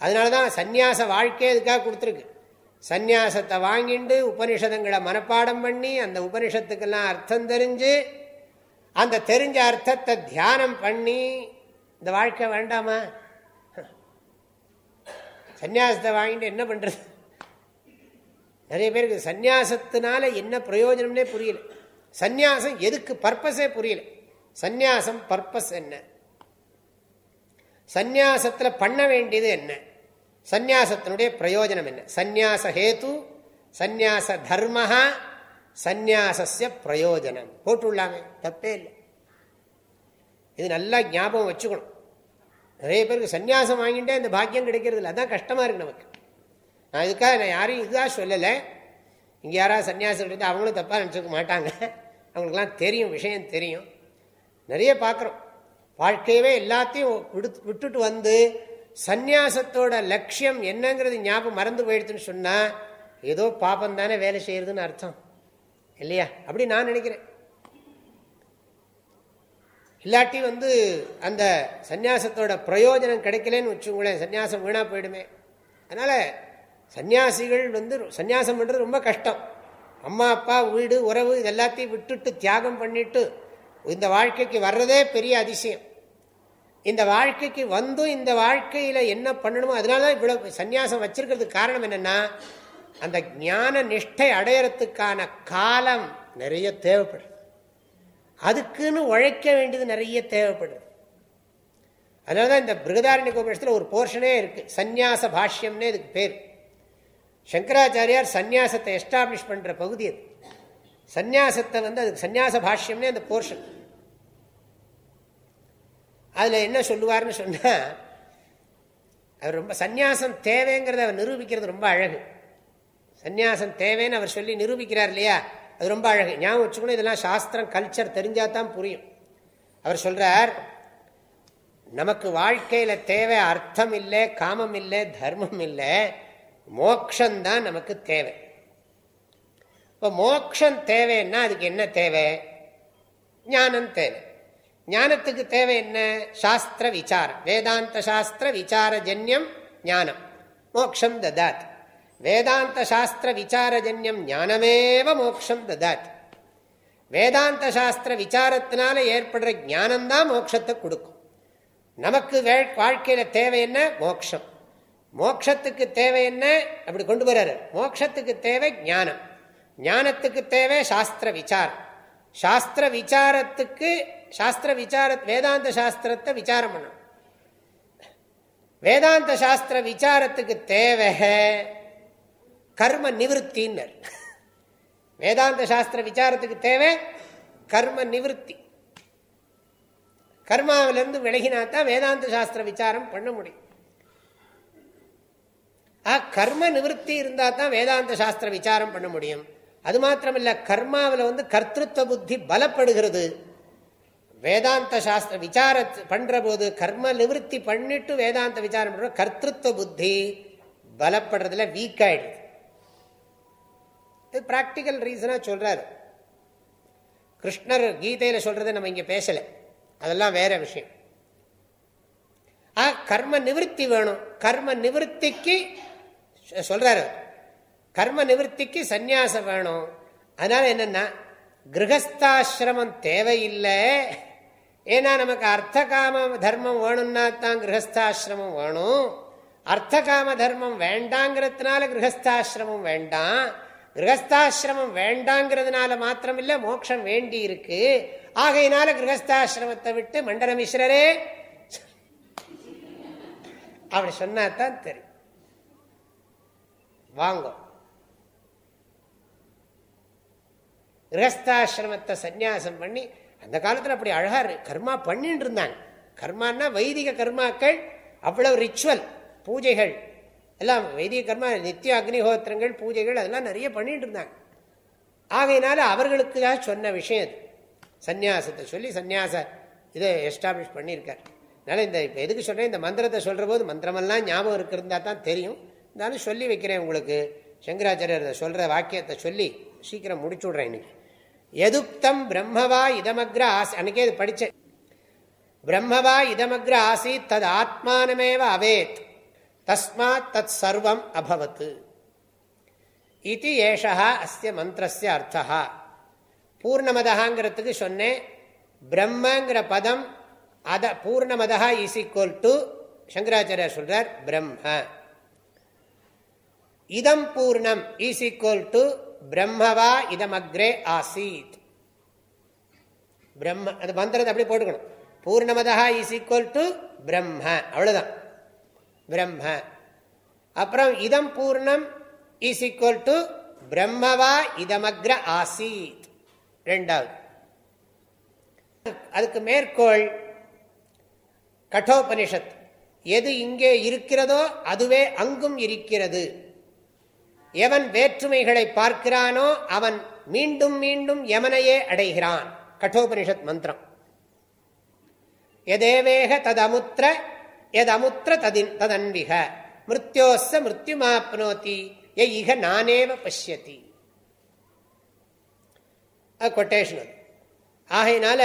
அதனால தான் சந்நியாச வாழ்க்கையே இதுக்காக கொடுத்துருக்கு. சந்நியாசத்தை வாங்கிண்டு உபனிஷதங்களை மனப்பாடம் பண்ணி அந்த உபனிஷத்துக்கெல்லாம் அர்த்தம் தெரிஞ்சு அந்த தெரிஞ்ச அர்த்தத்தை தியானம் பண்ணி இந்த வாழ்க்கை வேண்டாமா? சந்நியாசத்தை வாங்கிட்டு என்ன பண்றது? நிறைய பேருக்கு சந்நியாசத்தினால என்ன பிரயோஜனம்னே புரியல. சந்நியாசம் எதுக்கு பர்பஸே புரியல. சந்நியாசம் பர்பஸ் என்ன? சந்நியாசத்தில் பண்ண வேண்டியது என்ன? சந்நியாசத்தினுடைய பிரயோஜனம் என்ன? சந்நியாச ஹேத்து சந்நியாச தர்மஹா சந்நியாசஸ்ய பிரயோஜனம். போட்டுள்ளாமே தப்பே இல்லை. இது நல்லா ஞாபகம் வச்சுக்கணும். நிறைய பேருக்கு சந்நியாசம் வாங்கிட்டே இந்த பாக்கியம் கிடைக்கிறது இல்லை. அதான் கஷ்டமாக இருக்கு நமக்கு. நான் இதுக்காக நான் யாரையும் இதுதான் சொல்லலை. இங்கே யாராவது சன்னியாசம் எடுத்து அவங்களும் தப்பாக நினச்சிக்க மாட்டாங்க. அவங்களுக்குலாம் தெரியும். விஷயம் தெரியும். நிறைய பார்க்குறோம். வாழ்க்கையவே எல்லாத்தையும் விட்டுட்டு வந்து சந்நியாசத்தோட லட்சியம் என்னங்கிறது ஞாபகம் மறந்து போயிடுதுன்னு சொன்னால் ஏதோ பாப்பம் தானே வேலை செய்கிறதுன்னு அர்த்தம். இல்லையா? அப்படி நான் நினைக்கிறேன். இல்லாட்டி வந்து அந்த சந்நியாசத்தோட பிரயோஜனம் கிடைக்கலன்னு வச்சுங்களேன் சன்னியாசம் வீணாக போயிடுமே. அதனால் சன்னியாசிகள் வந்து சன்னியாசம் பண்ணுறது ரொம்ப கஷ்டம். அம்மா அப்பா வீடு உறவு இது எல்லாத்தையும் விட்டுட்டு தியாகம் பண்ணிட்டு இந்த வாழ்க்கைக்கு வர்றதே பெரிய அதிசயம். இந்த வாழ்க்கைக்கு வந்தும் இந்த வாழ்க்கையில் என்ன பண்ணணுமோ அதனால தான் இவ்வளோ சன்னியாசம் வச்சிருக்கிறதுக்கு காரணம் என்னென்னா அந்த ஞான நிஷ்டை அடையறதுக்கான காலம் நிறைய தேவைப்படுது. அதுக்குன்னு உழைக்க வேண்டியது நிறைய தேவைப்படுது. அதனால தான் இந்த பிருகதாரண்ய கோபேஷத்தில் ஒரு போர்ஷனே இருக்குது சந்நியாச பாஷ்யம்னே இதுக்கு பேர். சங்கராச்சாரியார் சந்நியாசத்தை எஸ்டாப்ளிஷ் பண்ணுற பகுதி அது. சந்நியாசத்தை வந்து அதுக்கு சந்நியாச பாஷ்யம்னே அந்த போர்ஷன். அதில் என்ன சொல்லுவார்னு சொன்னால் அவர் ரொம்ப சந்நியாசம் தேவைங்கிறத அவர் நிரூபிக்கிறது ரொம்ப அழகு. சந்நியாசம் தேவைன்னு அவர் சொல்லி நிரூபிக்கிறார் இல்லையா? அது ரொம்ப அழகு. ஞாபகம் வச்சுக்கணும் இதெல்லாம் சாஸ்திரம் கல்ச்சர் தெரிஞ்சால் தான் புரியும். அவர் சொல்கிறார் நமக்கு வாழ்க்கையில் தேவை அர்த்தம் இல்லை காமம் இல்லை தர்மம் இல்லை. மோக்ஷந்தான் நமக்கு தேவை. இப்போ மோக்ஷம் தேவைன்னா அதுக்கு என்ன தேவை? ஞானம் தேவை. ஞானத்துக்கு தேவை என்ன? சாஸ்திர விசாரம். வேதாந்த சாஸ்திர விசாரஜன்யம் ஞானம். மோக்ஷம் ததாத். வேதாந்த சாஸ்திர விசாரஜன்யம் ஞானமேவ மோக்ஷம் ததாத். வேதாந்த சாஸ்திர விசாரத்தினால ஏற்படுற ஞானம்தான் மோட்சத்தை கொடுக்கும். நமக்கு வாழ்க்கையில தேவை என்ன? மோக்ஷம். மோக்ஷத்துக்கு தேவை என்ன? அப்படி கொண்டு வர்றாரு. மோக்ஷத்துக்கு தேவை ஞானம். ஞானத்துக்கு தேவை சாஸ்திர விசாரம் சாஸ்திர விசாரத்துக்கு சாஸ்திர விசார வேதாந்த சாஸ்திரத்தை விசாரம் பண்ணணும். வேதாந்த சாஸ்திர விசாரத்துக்கு தேவை கர்ம நிவத்தின்னர் வேதாந்த சாஸ்திர விசாரத்துக்கு தேவை கர்ம நிவத்தி கர்மாவிலிருந்து விலகினா தான் வேதாந்த சாஸ்திர விசாரம் பண்ண முடியும். ஆ கர்ம நிவத்தி இருந்தால் தான் வேதாந்த சாஸ்திர விசாரம் பண்ண முடியும். அது மாத்திரமில்ல கர்மாவில் வந்து கர்த்தத்துவ புத்தி பலப்படுகிறது. வேதாந்த சாஸ்திர விசார பண்ற போது கர்ம நிவர்த்தி பண்ணிட்டு வேதாந்த விசாரம் பண்ற கர்த்தத்துவ புத்தி பலப்படுறதுல வீக் ஆயிடுது. இது ப்ராக்டிக்கல் ரீசனா சொல்றாரு. கிருஷ்ணர் கீதையில சொல்றதை நம்ம இங்க பேசலை. அதெல்லாம் வேற விஷயம். ஆ கர்ம நிவர்த்தி வேணும். கர்ம நிவர்த்திக்கு சொல்றாரு. கர்ம நிவர்த்திக்கு சந்நியாசம் வேணும். அதனால என்னன்னா கிரகஸ்தாசிரமம் தேவையில்லை. ஏன்னா நமக்கு அர்த்த காம தர்மம் வேணும்னா தான் கிரகஸ்தாசிரமம் வேணும். அர்த்த காம தர்மம் வேண்டாங்கிறதுனால கிரகஸ்தாசிரமம் வேண்டாம். கிரகஸ்தாசிரமம் வேண்டாங்கிறதுனால மாத்திரம் இல்லை மோட்சம் வேண்டி இருக்கு ஆகையினால கிரகஸ்தாசிரமத்தை விட்டு மண்டல மிஸ்ரரே அப்படி சொன்னாதான் தெரியும். வாங்க. கிரகஸ்தாசிரமத்தை சந்நியாசம் பண்ணி அந்த காலத்தில் அப்படி அழகா கர்மா பண்ணிட்டு இருந்தாங்க. கர்மான்னா வைதிக கர்மாக்கள் அவ்வளவு ரிச்சுவல் பூஜைகள். எல்லாம் வைதிக கர்மா நித்திய அக்னிஹோத்திரங்கள் பூஜைகள் அதெல்லாம் நிறைய பண்ணிட்டு இருந்தாங்க. ஆகையினால அவர்களுக்காக சொன்ன விஷயம் அது. சந்நியாசத்தை சொல்லி சந்நியாச இதை எஸ்டாப்ளிஷ் பண்ணியிருக்கார். அதனால் இந்த இப்போ எதுக்கு சொல்கிறேன் இந்த மந்திரத்தை சொல்கிற போது மந்திரமெல்லாம் ஞாபகம் இருக்கிறதா தான் தெரியும். இருந்தாலும் சொல்லி வைக்கிறேன் உங்களுக்கு. சங்கராச்சாரியர் சொல்கிற வாக்கியத்தை சொல்லி சீக்கிரம் முடிச்சு விட்றேன் இன்னைக்கு. எதுக்தம் பிரம்மவா இதமக்ர ஆசி அன்னைக்கே இது படித்தேன் பிரம்மவா இதமக்ர ஆசி தது ஆத்மானமேவ அவேத். தஸ்மாத் தத் சர்வம் அபவத். இது ஏஷா அஸ்ய மந்திரஸ்ய அர்த்தா பூர்ணமதகாங்கிறதுக்கு சொன்னேன் பிரம்மங்கிற பதம் அத பூர்ணமதா இஸ் ஈக்குவல் டு சங்கராச்சாரியர் சொல்றார் பிரம்ம. இதம் பூர்ணம் இஸ் ஈக்குவல் டு பிரம்மவா இதம் அக்ரே ஆசீத். பிரம்ம அந்த மந்திரத்தை அப்படி போட்டுக்கணும். பூர்ணமதா இஸ் ஈக்குவல் டு பிரம்ம. அவ்வளவுதான். பிரம்ம. அப்புறம் இதம் பூர்ணம் இஸ் ஈக்குவல் டு பிரம்மவா இதமக்ர ஆசீத். ரெண்டாவது. அதுக்கு மேற்கோள் கட்டோபனிஷத். எது இங்கே இருக்கிறதோ அதுவே அங்கும் இருக்கிறது. எவன் வேற்றுமைகளை பார்க்கிறானோ அவன் மீண்டும் மீண்டும் யமனையே அடைகிறான். கட்டோபனிஷத் மந்திரம். எதேவேக ததமுத்திர எதமுத்திர ததின் ததன்விக மிருத்யோச மிருத்யுமாப்னோதி இக நானேவ பசியதி கொட்டேஷன் அது ஆகையினால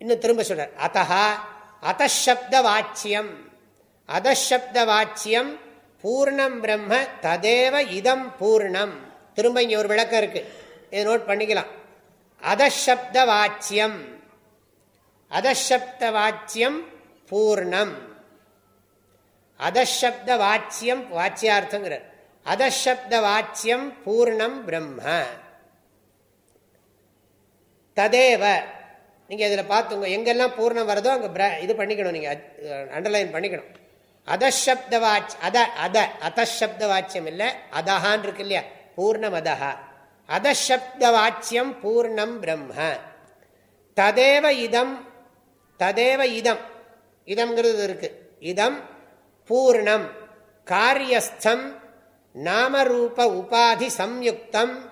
இன்னும் திரும்ப சொல்றார் அத்தா அத்தசப்த வாச்சியம் அதப்த வாச்சியம் பூர்ணம் பிரம்ம ததேவ இதம் பூர்ணம் திரும்ப இங்க ஒரு விளக்கம் இருக்கு இதை நோட் பண்ணிக்கலாம் அதப்த வாச்சியம் அதப்த வாச்சியம் பூர்ணம். அதசப்த வாச்சியம் வாச்சியார்த்தங்கிறார். அதசப்த வாச்சியம் பூர்ணம் பிரம்ம. ததேவ. நீங்க இதில் பார்த்துங்க எங்கெல்லாம் பூர்ணம் வருதோ அங்கே இது பண்ணிக்கணும் நீங்க அண்டர்லைன் பண்ணிக்கணும். அதசப்த வாட்ச் அத அத அதசப்த வாச்சியம் இல்லை அதஹான் இருக்கு இல்லையா? பூர்ணம் அதஹா. அதசப்த வாச்சியம் பூர்ணம் பிரம்ம. ததேவ இதம் ததேவ இதம். இதம்ங்கிறது இருக்கு. இதம் பூர்ணம். காரியஸ்தம் நாமரூப உபாதி சம்யுக்தம்.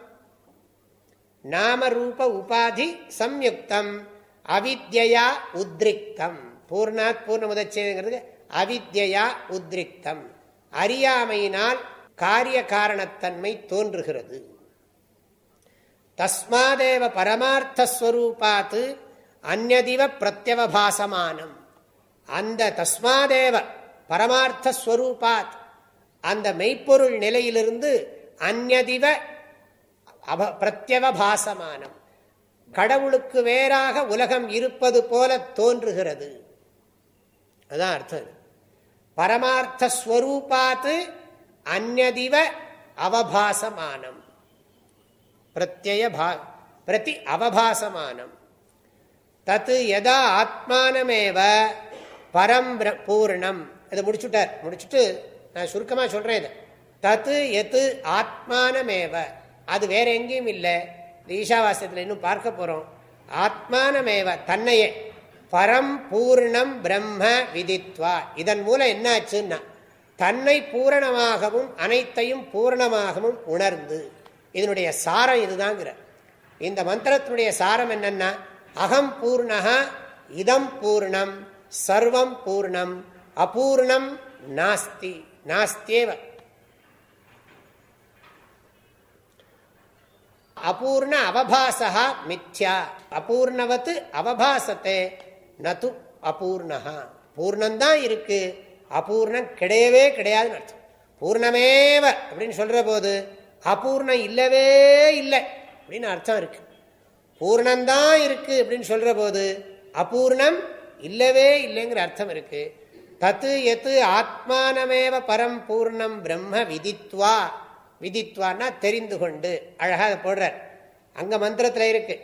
நாமரூப உபாதி சம்யுக்தம். அவித்யா உத்ரிக்தம். பூர்ணாத் பூர்ணமுதச்சேங்கிறது அவித்யா உத்ரிக்தம். அறியாமையினால் காரிய காரணத்தன்மை தோன்றுகிறது. தஸ்மாதேவ பரமார்த்தஸ்வரூபாத்து அந்நதிவ பிரத்யவபாசமானம். அந்த தஸ்மாதேவ பரமார்த்தஸ்வரூபாத் அந்த மெய்ப்பொருள் நிலையிலிருந்து அந்நதிவ பிரத்யவபாசமானம். கடவுளுக்கு வேறாக உலகம் இருப்பது போல தோன்றுகிறது. அதான் அர்த்தம் பரமார்த்தஸ்வரூபாத்து அந்நதிவ அவபாசமானம். பிரத்ய பிரதி அவபாசமானம். தத்து எதா ஆத்மானமேவ பரம் பூர்ணம். இதை முடிச்சுட்டார். முடிச்சுட்டு நான் சுருக்கமாக சொல்கிறேன் இதை. தத்து எது ஆத்மானமேவ. அது வேற எங்கேயும் இல்லை. ஈஷாவாசியத்தில் இன்னும் பார்க்க போகிறோம் ஆத்மானமேவ தன்னையே. பரம் பூர்ணம் பிரம்ம விதித்வா. இதன் மூலம் என்னாச்சுன்னா தன்னை பூரணமாகவும் அனைத்தையும் பூரணமாகவும் உணர்ந்து. இதனுடைய சாரம் இதுதாங்கிற இந்த மந்திரத்தினுடைய சாரம் என்னன்னா அகம் பூர்ணகா இதம் பூர்ணம். சர்வம் பூர்ணம் அபூர்ணம் நாஸ்தி நாஸ்தியேவ. அபூர்ண அவபாசா மித்யா. அபூர்ணவத்து அவபாசத்தை நது அபூர்ணா பூர்ணம்தான் இருக்கு அபூர்ணம் கிடையவே கிடையாதுன்னு அர்த்தம். பூர்ணமேவ அப்படின்னு சொல்ற போது அபூர்ணம் இல்லவே இல்லை அப்படின்னு அர்த்தம் இருக்கு. பூர்ணம்தான் இருக்கு அப்படின்னு சொல்ற போது அபூர்ணம் இல்லவே இல்லைங்கிற அர்த்தம் இருக்கு. தத்து எத்து ஆத்மானமேவ பரம் பூர்ணம் பிரம்ம விதித்வா. விதித்வான்னா தெரிந்து கொண்டு. அழகாக அதை போடுறார். அங்க மந்திரத்தில் இருக்கு.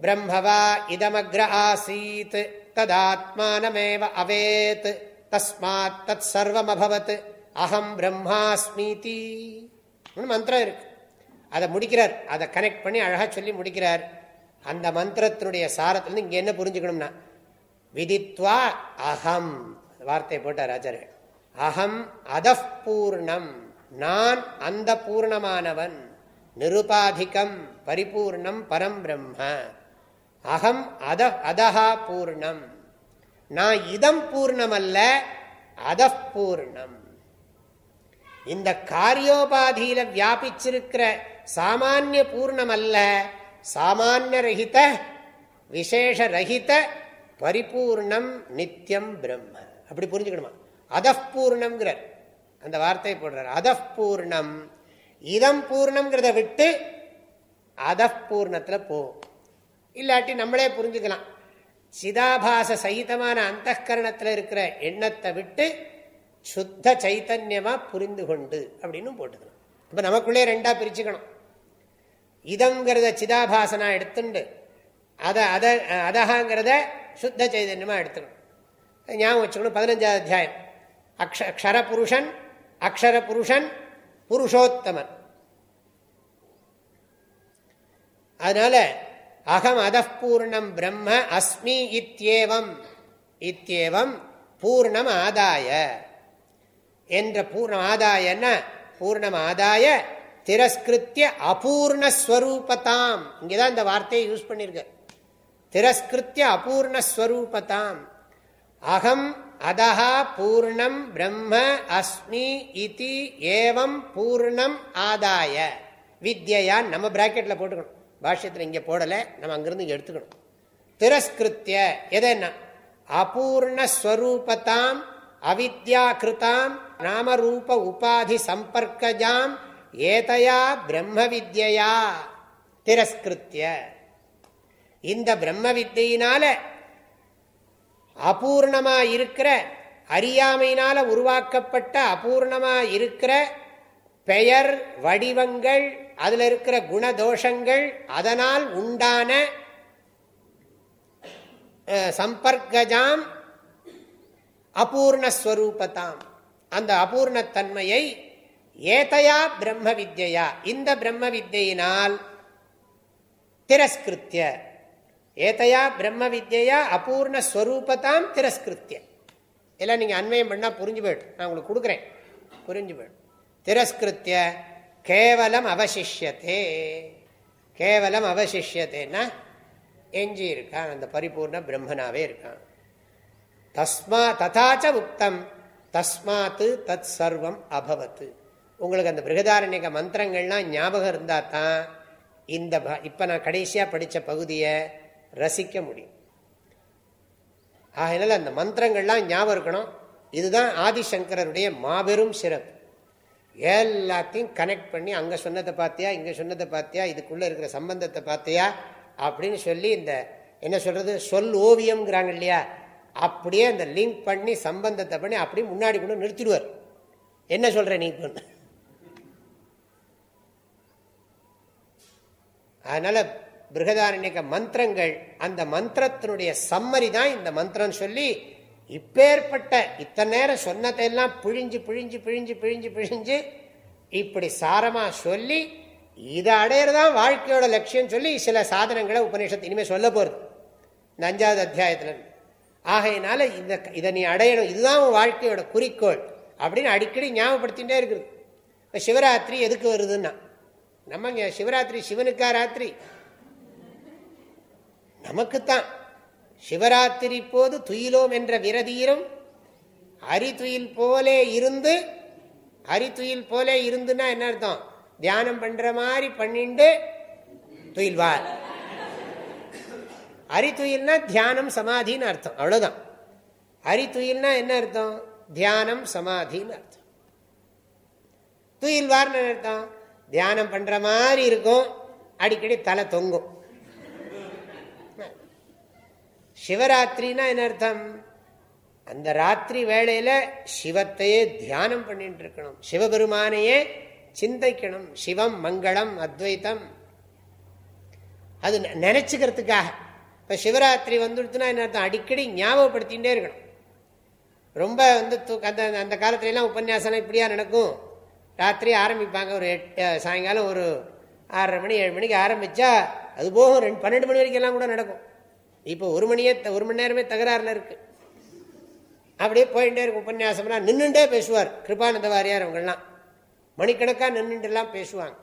பிரம்மவா இதமக்ர ஆசீத். ததாத்மானமேவ அவேத். தஸ்மாத் தத் சர்வம் அபவத் அகம் பிரம்மாஸ்மிதி மந்திரம் இருக்கு. அதை முடிக்கிறார். அதை கனெக்ட் பண்ணி அழகாக சொல்லி முடிக்கிறார். அந்த மந்திரத்தினுடைய சாரத்திலிருந்து இங்கே என்ன புரிஞ்சுக்கணும்னா விதித்வா அகம். வார்த்தை போட்டார் ஆச்சாரியர் அகம் அதப்பூர்ணம் நான் அந்த பூர்ணமானவன். நிருபாதிகம் பரிபூர்ணம் பரம் பிரம்ம. அகம் அத அதஹா பூர்ணம். நான் இதம் பூர்ணமல்ல அதப்பூர்ணம் இந்த காரியோபாதியில வியாபிச்சிருக்கிற சாமானிய பூர்ணம் அல்ல சாமானிய ரகித விசேஷ ரகித பரிபூர்ணம் நித்தியம் பிரம்ம. அப்படி புரிஞ்சுக்கணுமா? அதப்பூர்ணம்ங்கிறார். அந்த வார்த்தையை போடுறார். அதப்பூர்ணம். இதம் பூர்ணம்ங்கிறத விட்டு அதப்பூர்ணத்தில் போ. இல்லாட்டி நம்மளே புரிஞ்சுக்கலாம். சிதாபாச சகிதமான அந்த கரணத்தில் இருக்கிற எண்ணத்தை விட்டு சுத்த சைத்தன்யமாக புரிந்து கொண்டு அப்படின்னு போட்டுக்கணும் இப்போ நமக்குள்ளே ரெண்டாக பிரிச்சுக்கணும். இதங்கிறத சிதாபாசனா எடுத்துண்டு அதை அதை அதகாங்கிறத சுத்த சைதன்யமாக எடுத்துக்கணும். ஞாபகம் வச்சுக்கணும். பதினஞ்சாவது அத்தியாயம். அக்ஷ அக்ஷர புருஷன் அக்ஷர புருஷன் புருஷோத்தமன். அதனால அகம் அதப்பூர்ணம் பிரம்ம அஸ்மி இத்தியேவம் இத்தியேவம் பூர்ணம் ஆதாய. என்ற பூர்ணம் ஆதாயன்னா பூர்ணம் ஆதாய திரஸ்கிருத்திய அபூர்ணஸ்வரூபதாம். இங்கேதான் இந்த வார்த்தையை யூஸ் பண்ணிருக்க திரஸ்கிருத்திய அபூர்ணஸ்வரூபதாம் அகம் அதஹா பூர்ணம் பிரம்ம அஸ்மி இதி ஏவம் பூர்ணம் ஆதாய வித்யா நம்ம பிராக்கெட்டில் போட்டுக்கணும். பாஷ்யத்தில் இங்கே போடலை நம்ம அங்கிருந்து இங்கே எடுத்துக்கணும். திரஸ்கிருத்திய எதென்ன? அபூர்ணஸ்வரூபதாம் அவித்யா நாமரூப உபாதி சம்பர்க்கஜாம் ஏதையா பிரம்ம வித்யா திரஸ்கிருத்திய இந்த பிரம்ம வித்தையினால அபூர்ணமா இருக்கிற அறியாமையினால உருவாக்கப்பட்ட அபூர்ணமா இருக்கிற பெயர் வடிவங்கள் அதுல இருக்கிற குணதோஷங்கள் அதனால் உண்டான சம்பர்க்கஜாம் அபூர்ணஸ்வரூபத்தாம் அந்த அபூர்ணத்தன்மையை ஏதையா பிரம்ம வித்யா இந்த பிரம்ம வித்தியினால் திரஸ்கிருத்திய ஏதையா பிரம்ம வித்யா அபூர்ணஸ்வரூபத்தாம் திரஸ்கிருத்திய எல்லாம் நீங்கள் அண்மையம் பண்ணால் புரிஞ்சு போயிடும். நான் உங்களுக்கு கொடுக்குறேன். புரிஞ்சு போயிடும். திரஸ்கிருத்திய கேவலம் அவசிஷ்யத்தே. கேவலம் அவசிஷ்யத்தேன்னா எஞ்சி இருக்கான். அந்த பரிபூர்ண பிரம்மனாவே இருக்கான். தஸ்மா ததாச்ச உக்தம். தஸ்மாத்து தத் சர்வம் அபவத்து. உங்களுக்கு அந்த பிருகதாரண்யக மந்திரங்கள்லாம் ஞாபகம் இருந்தால் தான் இந்த இப்போ நான் கடைசியாக படித்த பகுதியை ரசிக்க முடியும். ஆகையினால அந்த மந்திரங்கள்லாம் ஞாபகம் இருக்கணும். இதுதான் ஆதிசங்கரருடைய மாபெரும் சிறப்பு. எல்லாத்தையும் கனெக்ட் பண்ணி அங்கே சொன்னதை பார்த்தியா இங்கே சொன்னதை பார்த்தியா இதுக்குள்ளே இருக்கிற சம்பந்தத்தை பார்த்தியா அப்படின்னு சொல்லி இந்த என்ன சொல்கிறது சொல் ஓவியம்ங்கிறாங்க இல்லையா அப்படியே அந்த லிங்க் பண்ணி சம்பந்தத்தை பண்ணி அப்படியே முன்னாடி கொண்டு நிறுத்திடுவார். என்ன சொல்கிற நீ இப்போ? அதனால் பிருகதாரண்யக மந்திரங்கள் அந்த மந்திரத்தினுடைய சம்மரி தான் இந்த மந்திரம் சொல்லி இப்பேற்பட்ட இத்தனை நேரம் சொன்னதெல்லாம் பிழிஞ்சு பிழிஞ்சு பிழிஞ்சு பிழிஞ்சு பிழிஞ்சு இப்படி சாரமாக சொல்லி இதை அடையிறதான் வாழ்க்கையோட லட்சியம் சொல்லி சில சாதனங்களை உபநிஷத்து இனிமேல் சொல்ல போகிறது இந்த அஞ்சாவது அத்தியாயத்தில். ஆகையினால இந்த இதை நீ அடையணும் இதுதான் உன் வாழ்க்கையோட குறிக்கோள் அப்படின்னு அடிக்கடி ஞாபகப்படுத்திகிட்டே இருக்குது. இப்போ சிவராத்திரி எதுக்கு வருதுன்னா நம்ம சிவராத்திரி சிவனுக்கா ராத்திரி? நமக்குத்தான். சிவராத்திரி போது துயிலோம் என்ற விரதீரம் அரித்துயில் போலே இருந்து அரித்துயில் போலே இருந்துன்னா என்ன அர்த்தம்? தியானம் பண்ற மாதிரி பண்ணிண்டு துயில்வார். அரித்துயில்னா தியானம் சமாதின்னு அர்த்தம். அவ்வளவுதான். அரித்துயில்னா என்ன அர்த்தம்? தியானம் சமாதின்னு அர்த்தம். துயில்வார்னு அர்த்தம்? தியானம் பண்ற மாதிரி இருக்கும். அடிக்கடி தலை தொங்கும். சிவராத்திரினா என்ன அர்த்தம்? அந்த ராத்திரி வேளையில சிவத்தையே தியானம் பண்ணிட்டு இருக்கணும். சிவபெருமானையே சிந்தைக்கணும். சிவம் மங்களம் அத்வைத்தம். அது நினைச்சுக்கிறதுக்காக. இப்ப சிவராத்திரி வந்துடுச்சுன்னா என்ன அர்த்தம்? அடிக்கடி ஞாபகப்படுத்திகிட்டே இருக்கணும். ரொம்ப வந்து அந்த அந்த காலத்துலலாம் உபன்யாசம்லாம் இப்படியா நடக்கும். ராத்திரி ஆரம்பிப்பாங்க. ஒரு எட்டு சாயங்காலம் ஒரு ஆறரை மணி ஏழு மணிக்கு ஆரம்பித்தா அது போகும் ரெண்டு பன்னெண்டு மணி வரைக்கும் எல்லாம் கூட நடக்கும். இப்போ ஒரு மணியே ஒரு மணி நேரமே தகராறுல இருக்கு. அப்படியே போயிட்டே இருக்கும் உபன்யாசம்னா நின்றுண்டே பேசுவார். கிருபானந்த வாரியார் அவங்கெல்லாம் மணிக்கணக்காக நின்றுட்டுலாம் பேசுவாங்க.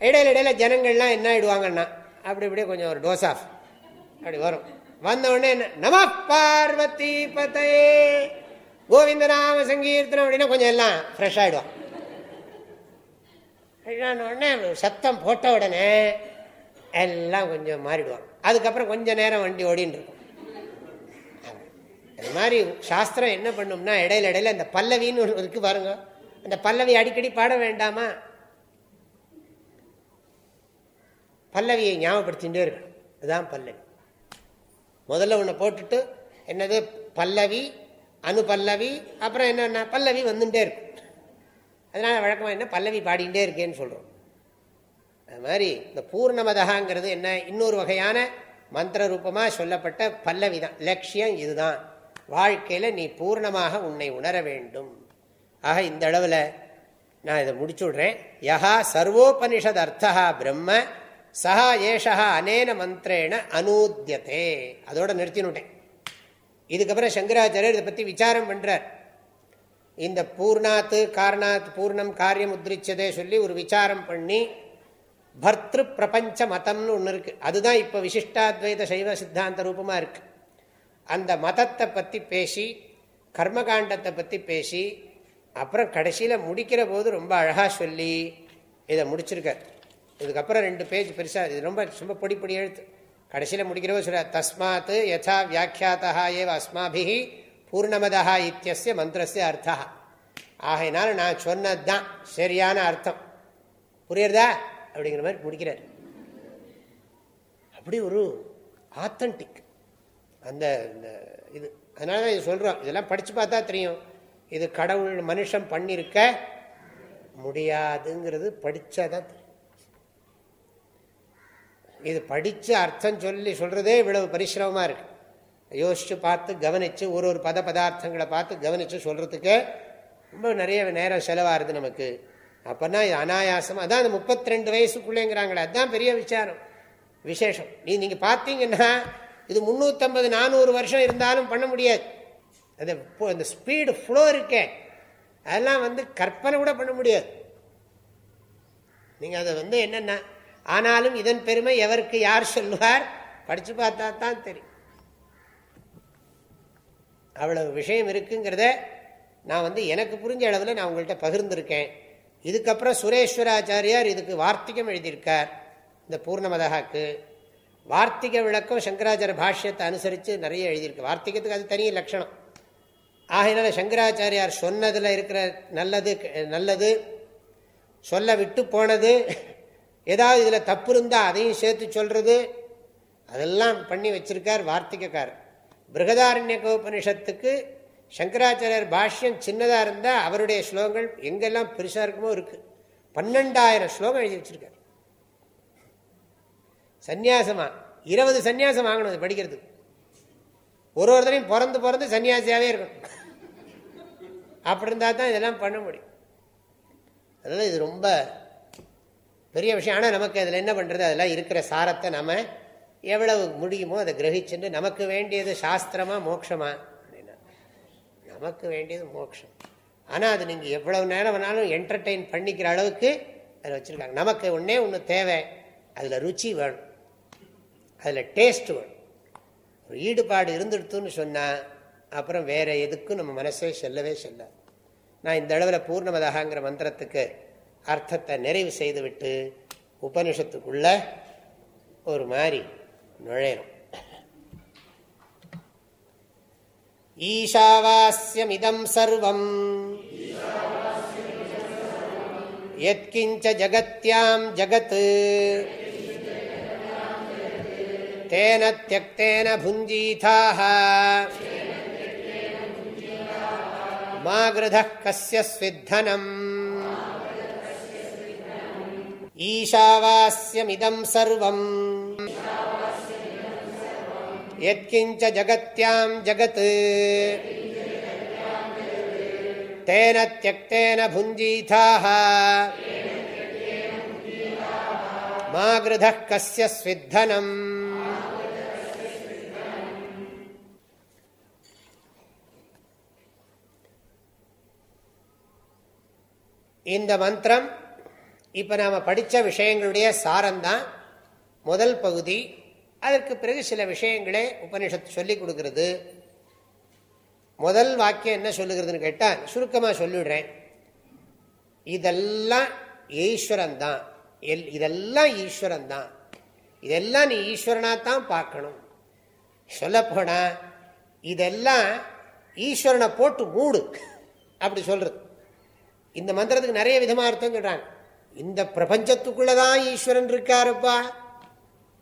இடையில இடையில ஜனங்கள்லாம் என்ன ஆயிடுவாங்கன்னா அப்படி இப்படியே கொஞ்சம் ஒரு டோஸ் ஆஃப் அப்படி வரும். வந்த உடனே என்ன? நம பார்வதி பதே. கோவிந்த நாம சங்கீர்த்தனம் அப்படின்னா கொஞ்சம் எல்லாம் ஃப்ரெஷ் ஆயிடுவான் உடனே சத்தம் போட்ட உடனே எல்லாம் கொஞ்சம் மாறிடுவாங்க. அதுக்கப்புறம் கொஞ்சம் நேரம் வண்டி ஓடின்னு இருக்கும் அது மாதிரி சாஸ்திரம் என்ன பண்ணும்னா இடையில இடையில இந்த பல்லவின்னு ஒரு இருக்கு பாருங்க. அந்த பல்லவி அடிக்கடி பாட வேண்டாமா? பல்லவியை ஞாபகப்படுத்திகிட்டே இருக்கணும். அதுதான் பல்லவி. முதல்ல ஒன்று போட்டுட்டு என்னது? பல்லவி அணு பல்லவி அப்புறம் என்னென்ன பல்லவி வந்துட்டே இருக்கும். அதனால வழக்கமாக என்ன? பல்லவி பாடிகிட்டே இருக்கேன்னு சொல்கிறோம் அது மாதிரி இந்த பூர்ணமதகாங்கிறது என்ன? இன்னொரு வகையான மந்திர ரூபமாக சொல்லப்பட்ட பல்லவி தான். லட்சியம் இதுதான். வாழ்க்கையில் நீ பூர்ணமாக உன்னை உணர வேண்டும். ஆக இந்த அளவில் நான் இதை முடிச்சு விடுறேன் யஹா சர்வோபனிஷத் அர்த்தா பிரம்ம சஹா ஏஷா அனேன மந்திரேன அனூத்தியதே அதோட நிறுத்தினுட்டேன். இதுக்கப்புறம் சங்கராச்சாரியர் இதை பற்றி விசாரம் பண்ணுறார் இந்த பூர்ணாத்து காரணாத் பூர்ணம் காரியம் உத்ரிச்சதே சொல்லி ஒரு விசாரம் பண்ணி பர்திரு பிரபஞ்ச மதம்னு ஒன்று இருக்கு. அதுதான் இப்போ விசிஷ்டாத்வைத சைவ சித்தாந்த ரூபமாக இருக்கு. அந்த மதத்தை பற்றி பேசி கர்மகாண்டத்தை பற்றி பேசி அப்புறம் கடைசியில் முடிக்கிற போது ரொம்ப அழகாக சொல்லி இதை முடிச்சிருக்கார். இதுக்கப்புறம் ரெண்டு பேஜ் பெருசாக இது ரொம்ப ரொம்ப பொடி பொடி எழுத்து. கடைசியில் முடிக்கிறவோ சொல்ல தஸ்மாத் யசா வியாக்கியாத்தா ஏவ அஸ்மாபிஹி பூர்ணமதா இத்தியசிய மந்திரஸ்ய அர்த்தா ஆகையினால நான் சொன்னது தான் சரியான அர்த்தம். புரியுறதா? அப்படிங்கிற மாதிரி முடிக்கிறார். அப்படி ஒரு ஆத்தன்டிக் அந்த இது. அதனால தான் இது சொல்கிறோம் இதெல்லாம் படித்து பார்த்தா தெரியும். இது கடவுள் மனுஷன் பண்ணியிருக்க முடியாதுங்கிறது படித்தாதான் தெரியும். இது படித்து அர்த்தம் சொல்லி சொல்கிறதே இவ்வளவு பரிசிரமமாக இருக்கு. யோசித்து பார்த்து கவனித்து ஒரு ஒரு பத பதார்த்தங்களை பார்த்து கவனித்து சொல்கிறதுக்கு ரொம்ப நிறைய நேரம் செலவாகுது நமக்கு. அப்போனா இது அனாயாசம். அதான் அந்த முப்பத்தி ரெண்டு வயசுக்குள்ளேங்கிறாங்களே அதுதான் பெரிய விசாரம் விசேஷம். நீ நீங்கள் பார்த்தீங்கன்னா இது முந்நூற்றம்பது நானூறு வருஷம் இருந்தாலும் பண்ண முடியாது. அது அந்த ஸ்பீடு ஃப்ளோ இருக்கே. அதெல்லாம் வந்து கற்பனை கூட பண்ண முடியாது. நீங்கள் அதை வந்து என்னென்ன ஆனாலும் இதன் பெருமை எவருக்கு யார் சொல்லுவார் படித்து பார்த்தா தான் தெரியும். அவ்வளவு விஷயம் இருக்குங்கிறத நான் வந்து எனக்கு புரிஞ்ச அளவில் நான் உங்கள்கிட்ட பகிர்ந்திருக்கேன். இதுக்கப்புறம் சுரேஸ்வராச்சாரியார் இதுக்கு வார்த்திகம் எழுதியிருக்கார் இந்த பூர்ணமதகாக்கு. வார்த்திக விளக்கம் சங்கராச்சார பாஷ்யத்தை அனுசரித்து நிறைய எழுதியிருக்கு. வார்த்திகத்துக்கு அது தனி லட்சணம். ஆகையினால சங்கராச்சாரியார் சொன்னதில் இருக்கிற நல்லது நல்லது சொல்ல விட்டு போனது ஏதாவது இதில் தப்பு இருந்தால் அதையும் சேர்த்து சொல்கிறது அதெல்லாம் பண்ணி வச்சிருக்கார் வார்த்திகக்கார் பிருகதாரண்யகோபனிஷத்துக்கு சங்கராச்சாரியர் பாஷ்யம் சின்னதாக இருந்தால் அவருடைய ஸ்லோகங்கள் எங்கெல்லாம் பெருசாக இருக்குமோ இருக்குது பன்னெண்டாயிரம் ஸ்லோகம் எழுதி வச்சிருக்கார். சந்நியாசமாக இருபது சன்னியாசம் வாங்கணும் அது படிக்கிறதுக்கு. ஒரு ஒருத்தரையும் பிறந்து பிறந்து சன்னியாசியாகவே இருக்கணும். அப்படி இருந்தால் தான் இதெல்லாம் பண்ண முடியும். அதனால் இது ரொம்ப பெரிய விஷயம். ஆனால் நமக்கு அதில் என்ன பண்ணுறது அதெல்லாம் இருக்கிற சாரத்தை நம்ம எவ்வளவு முடியுமோ அதை கிரகிச்சுட்டு நமக்கு வேண்டியது சாஸ்திரமா மோட்சமாக நமக்கு வேண்டியது மோட்சம். ஆனால் அது நீங்கள் எவ்வளவு நேரம் வேணாலும் என்டர்டெயின் பண்ணிக்கிற அளவுக்கு அதில் வச்சுருக்காங்க. நமக்கு ஒன்றே ஒன்று தேவை. அதில் ருச்சி வேணும். அதில் டேஸ்ட் வேணும். ஒரு ஈடுபாடு இருந்துடுத்துன்னு சொன்னால் அப்புறம் வேறு எதுக்கும் நம்ம மனசே செல்லவே செல்ல நான் இந்த அளவில் பூர்ணமதாகங்கிற மந்திரத்துக்கு அர்த்தத்தை நிறைவு செய்துவிட்டு உபனிஷத்துக்குள்ள ஒரு மாதிரி நுழையிறோம் ஈஷாவாஸ்யமிதம் சர்வம். யத்கிஞ்ச ஜகத்யாம் ஜகத். தேன தியக்தேன புஞ்சீதாக மா கிருதः கஸ்ய ஸ்வித்தனம். ஈஷாவாஸ்யமிதம் சர்வம். यत्किञ्च जगत्यां जगत् तेन त्यक्तेन भुञ्जीथाः मा गृधः कस्य स्विद्धनम् இந்த மந்திரம் இப்போ நாம் படித்த விஷயங்களுடைய சாரம்தான் முதல் பகுதி அதற்கு பிறகு சில விஷயங்களே உபனிஷத்து சொல்லி கொடுக்கறது. முதல் வாக்கியம் என்ன சொல்லுகிறதுன்னு கேட்டால் சுருக்கமாக சொல்லிடுறேன். இதெல்லாம் ஈஸ்வரன் தான் எல் இதெல்லாம் ஈஸ்வரன் தான் இதெல்லாம் நீ ஈஸ்வரனாக தான் பார்க்கணும். சொல்லப்போனால் இதெல்லாம் ஈஸ்வரனை போட்டு மூடு. அப்படி சொல்கிறது இந்த மந்திரத்துக்கு நிறைய விதமாக அர்த்தம் சொல்கிறாங்க இந்த பிரபஞ்சத்துக்குள்ளே தான் ஈஸ்வரன் இருக்காருப்பா.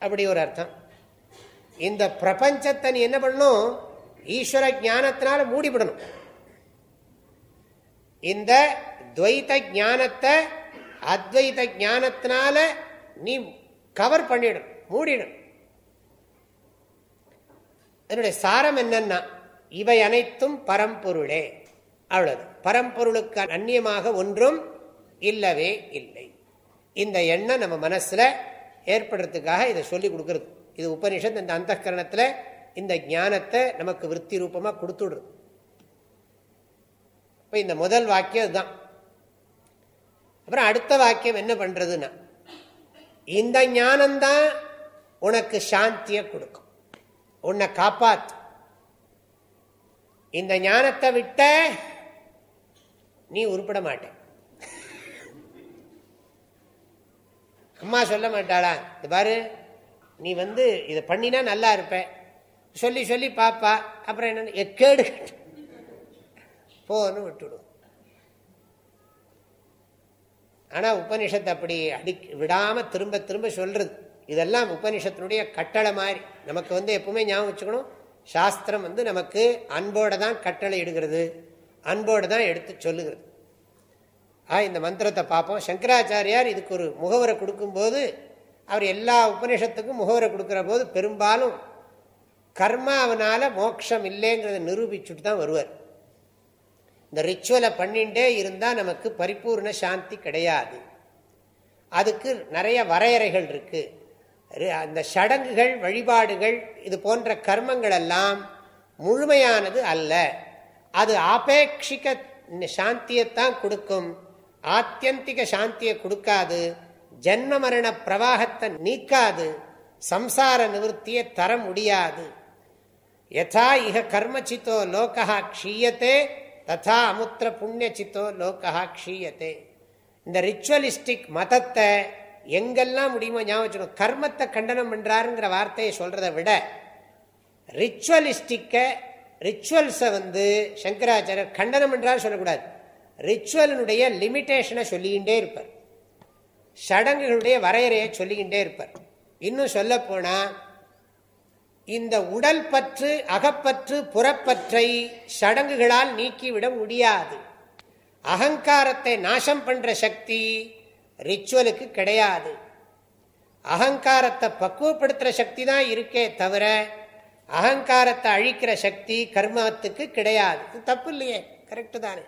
அப்படி ஒரு அர்த்தம். இந்த பிரபஞ்சத்தை நீ என்ன பண்ணணும்? ஈஸ்வர ஜானத்தினால மூடிவிடணும். இந்த துவைத ஞானத்தை அத்வைத ஞானத்தினால நீ கவர் பண்ணிடும் மூடிடும் அதனுடைய சாரம் என்னன்னா இவை அனைத்தும் பரம்பொருளே. அவ்வளவு பரம்பொருளுக்கு அந்நியமாக ஒன்றும் இல்லவே இல்லை. இந்த எண்ணம் நம்ம மனசுல ஏற்படுறதுக்காக இதை சொல்லி கொடுக்கறது. இது உபனிஷத் இந்த அந்த கரணத்தில் இந்த ஞானத்தை நமக்கு விற்பி ரூபமாக கொடுத்துடுது. இப்போ இந்த முதல் வாக்கியம் இதுதான் அப்புறம் அடுத்த வாக்கியம் என்ன பண்றதுன்னா இந்த ஞானம்தான் உனக்கு சாந்தியை கொடுக்கும். உன்னை காப்பாத்து. இந்த ஞானத்தை விட்ட நீ உருப்பிட மாட்டேன். அம்மா சொல்ல மாட்டாளா இது பாரு நீ வந்து இதை பண்ணினா நல்லா இருப்ப சொல்லி சொல்லி பாப்பா. அப்புறம் என்ன எக்கேடு போன்னு விட்டுடும் ஆனா உபனிஷத்து அப்படி அடி விடாம திரும்ப திரும்ப சொல்றது. இதெல்லாம் உபனிஷத்தினுடைய கட்டளை மாதிரி. நமக்கு வந்து எப்பவுமே ஞாபகம் வச்சுக்கணும். சாஸ்திரம் வந்து நமக்கு அன்போட தான் கட்டளை இடுகிறது. அன்போடு தான் எடுத்து சொல்லுகிறது. ஆ இந்த மந்திரத்தை பார்ப்போம் சங்கராச்சாரியார் இதுக்கு ஒரு முகவரை கொடுக்கும்போது அவர் எல்லா உபநிஷத்துக்கும் முகவரை கொடுக்குற போது பெரும்பாலும் கர்மாவனால மோட்சம் இல்லைங்கிறத நிரூபிச்சுட்டு தான் வருவார். இந்த ரிச்சுவலை பண்ணிகிட்டே இருந்தால் நமக்கு பரிபூர்ண சாந்தி கிடையாது. அதுக்கு நிறைய வரையறைகள் இருக்குது அந்த சடங்குகள் வழிபாடுகள் இது போன்ற கர்மங்கள் எல்லாம் முழுமையானது அல்ல. அது ஆபேட்சிக சாந்தியைத்தான் கொடுக்கும். ஆத்தியந்திக சாந்தியை கொடுக்காது. ஜென்ம மரண பிரவாகத்தை நீக்காது சம்சார நிவர்த்தியை தர முடியாது. யதா இக கர்மச்சித்தோ லோகா க்ஷீயத்தே ததா அமுத்திர புண்ணியச்சித்தோ லோகா க்ஷீயத்தே இந்த ரிச்சுவலிஸ்டிக் மதத்தை எங்கெல்லாம் முடியுமோ ஞாபகம் கர்மத்தை கண்டனம் பண்றாருங்கிற வார்த்தையை சொல்றதை விட ரிச்சுவலிஸ்டிக்க ரிச்சுவல்ஸை வந்து சங்கராச்சாரியர் கண்டனம் பண்றாரு சொல்லக்கூடாது. ரிச்சுவலினுடைய லிமிட்டேஷனை சொல்லிக்கிட்டே இருப்பார். சடங்குகளுடைய வரையறையை சொல்லிக்கிட்டே இருப்பார். இன்னும் சொல்ல போனா இந்த உடல் பற்று அகப்பற்று புறப்பற்றை சடங்குகளால் நீக்கிவிட முடியாது. அகங்காரத்தை நாசம் பண்ற சக்தி ரிச்சுவலுக்கு கிடையாது. அகங்காரத்தை பக்குவப்படுத்துற சக்தி தான் இருக்கே தவிர அகங்காரத்தை அழிக்கிற சக்தி கர்மத்துக்கு கிடையாது. தப்பு இல்லையே. கரெக்டு தானே.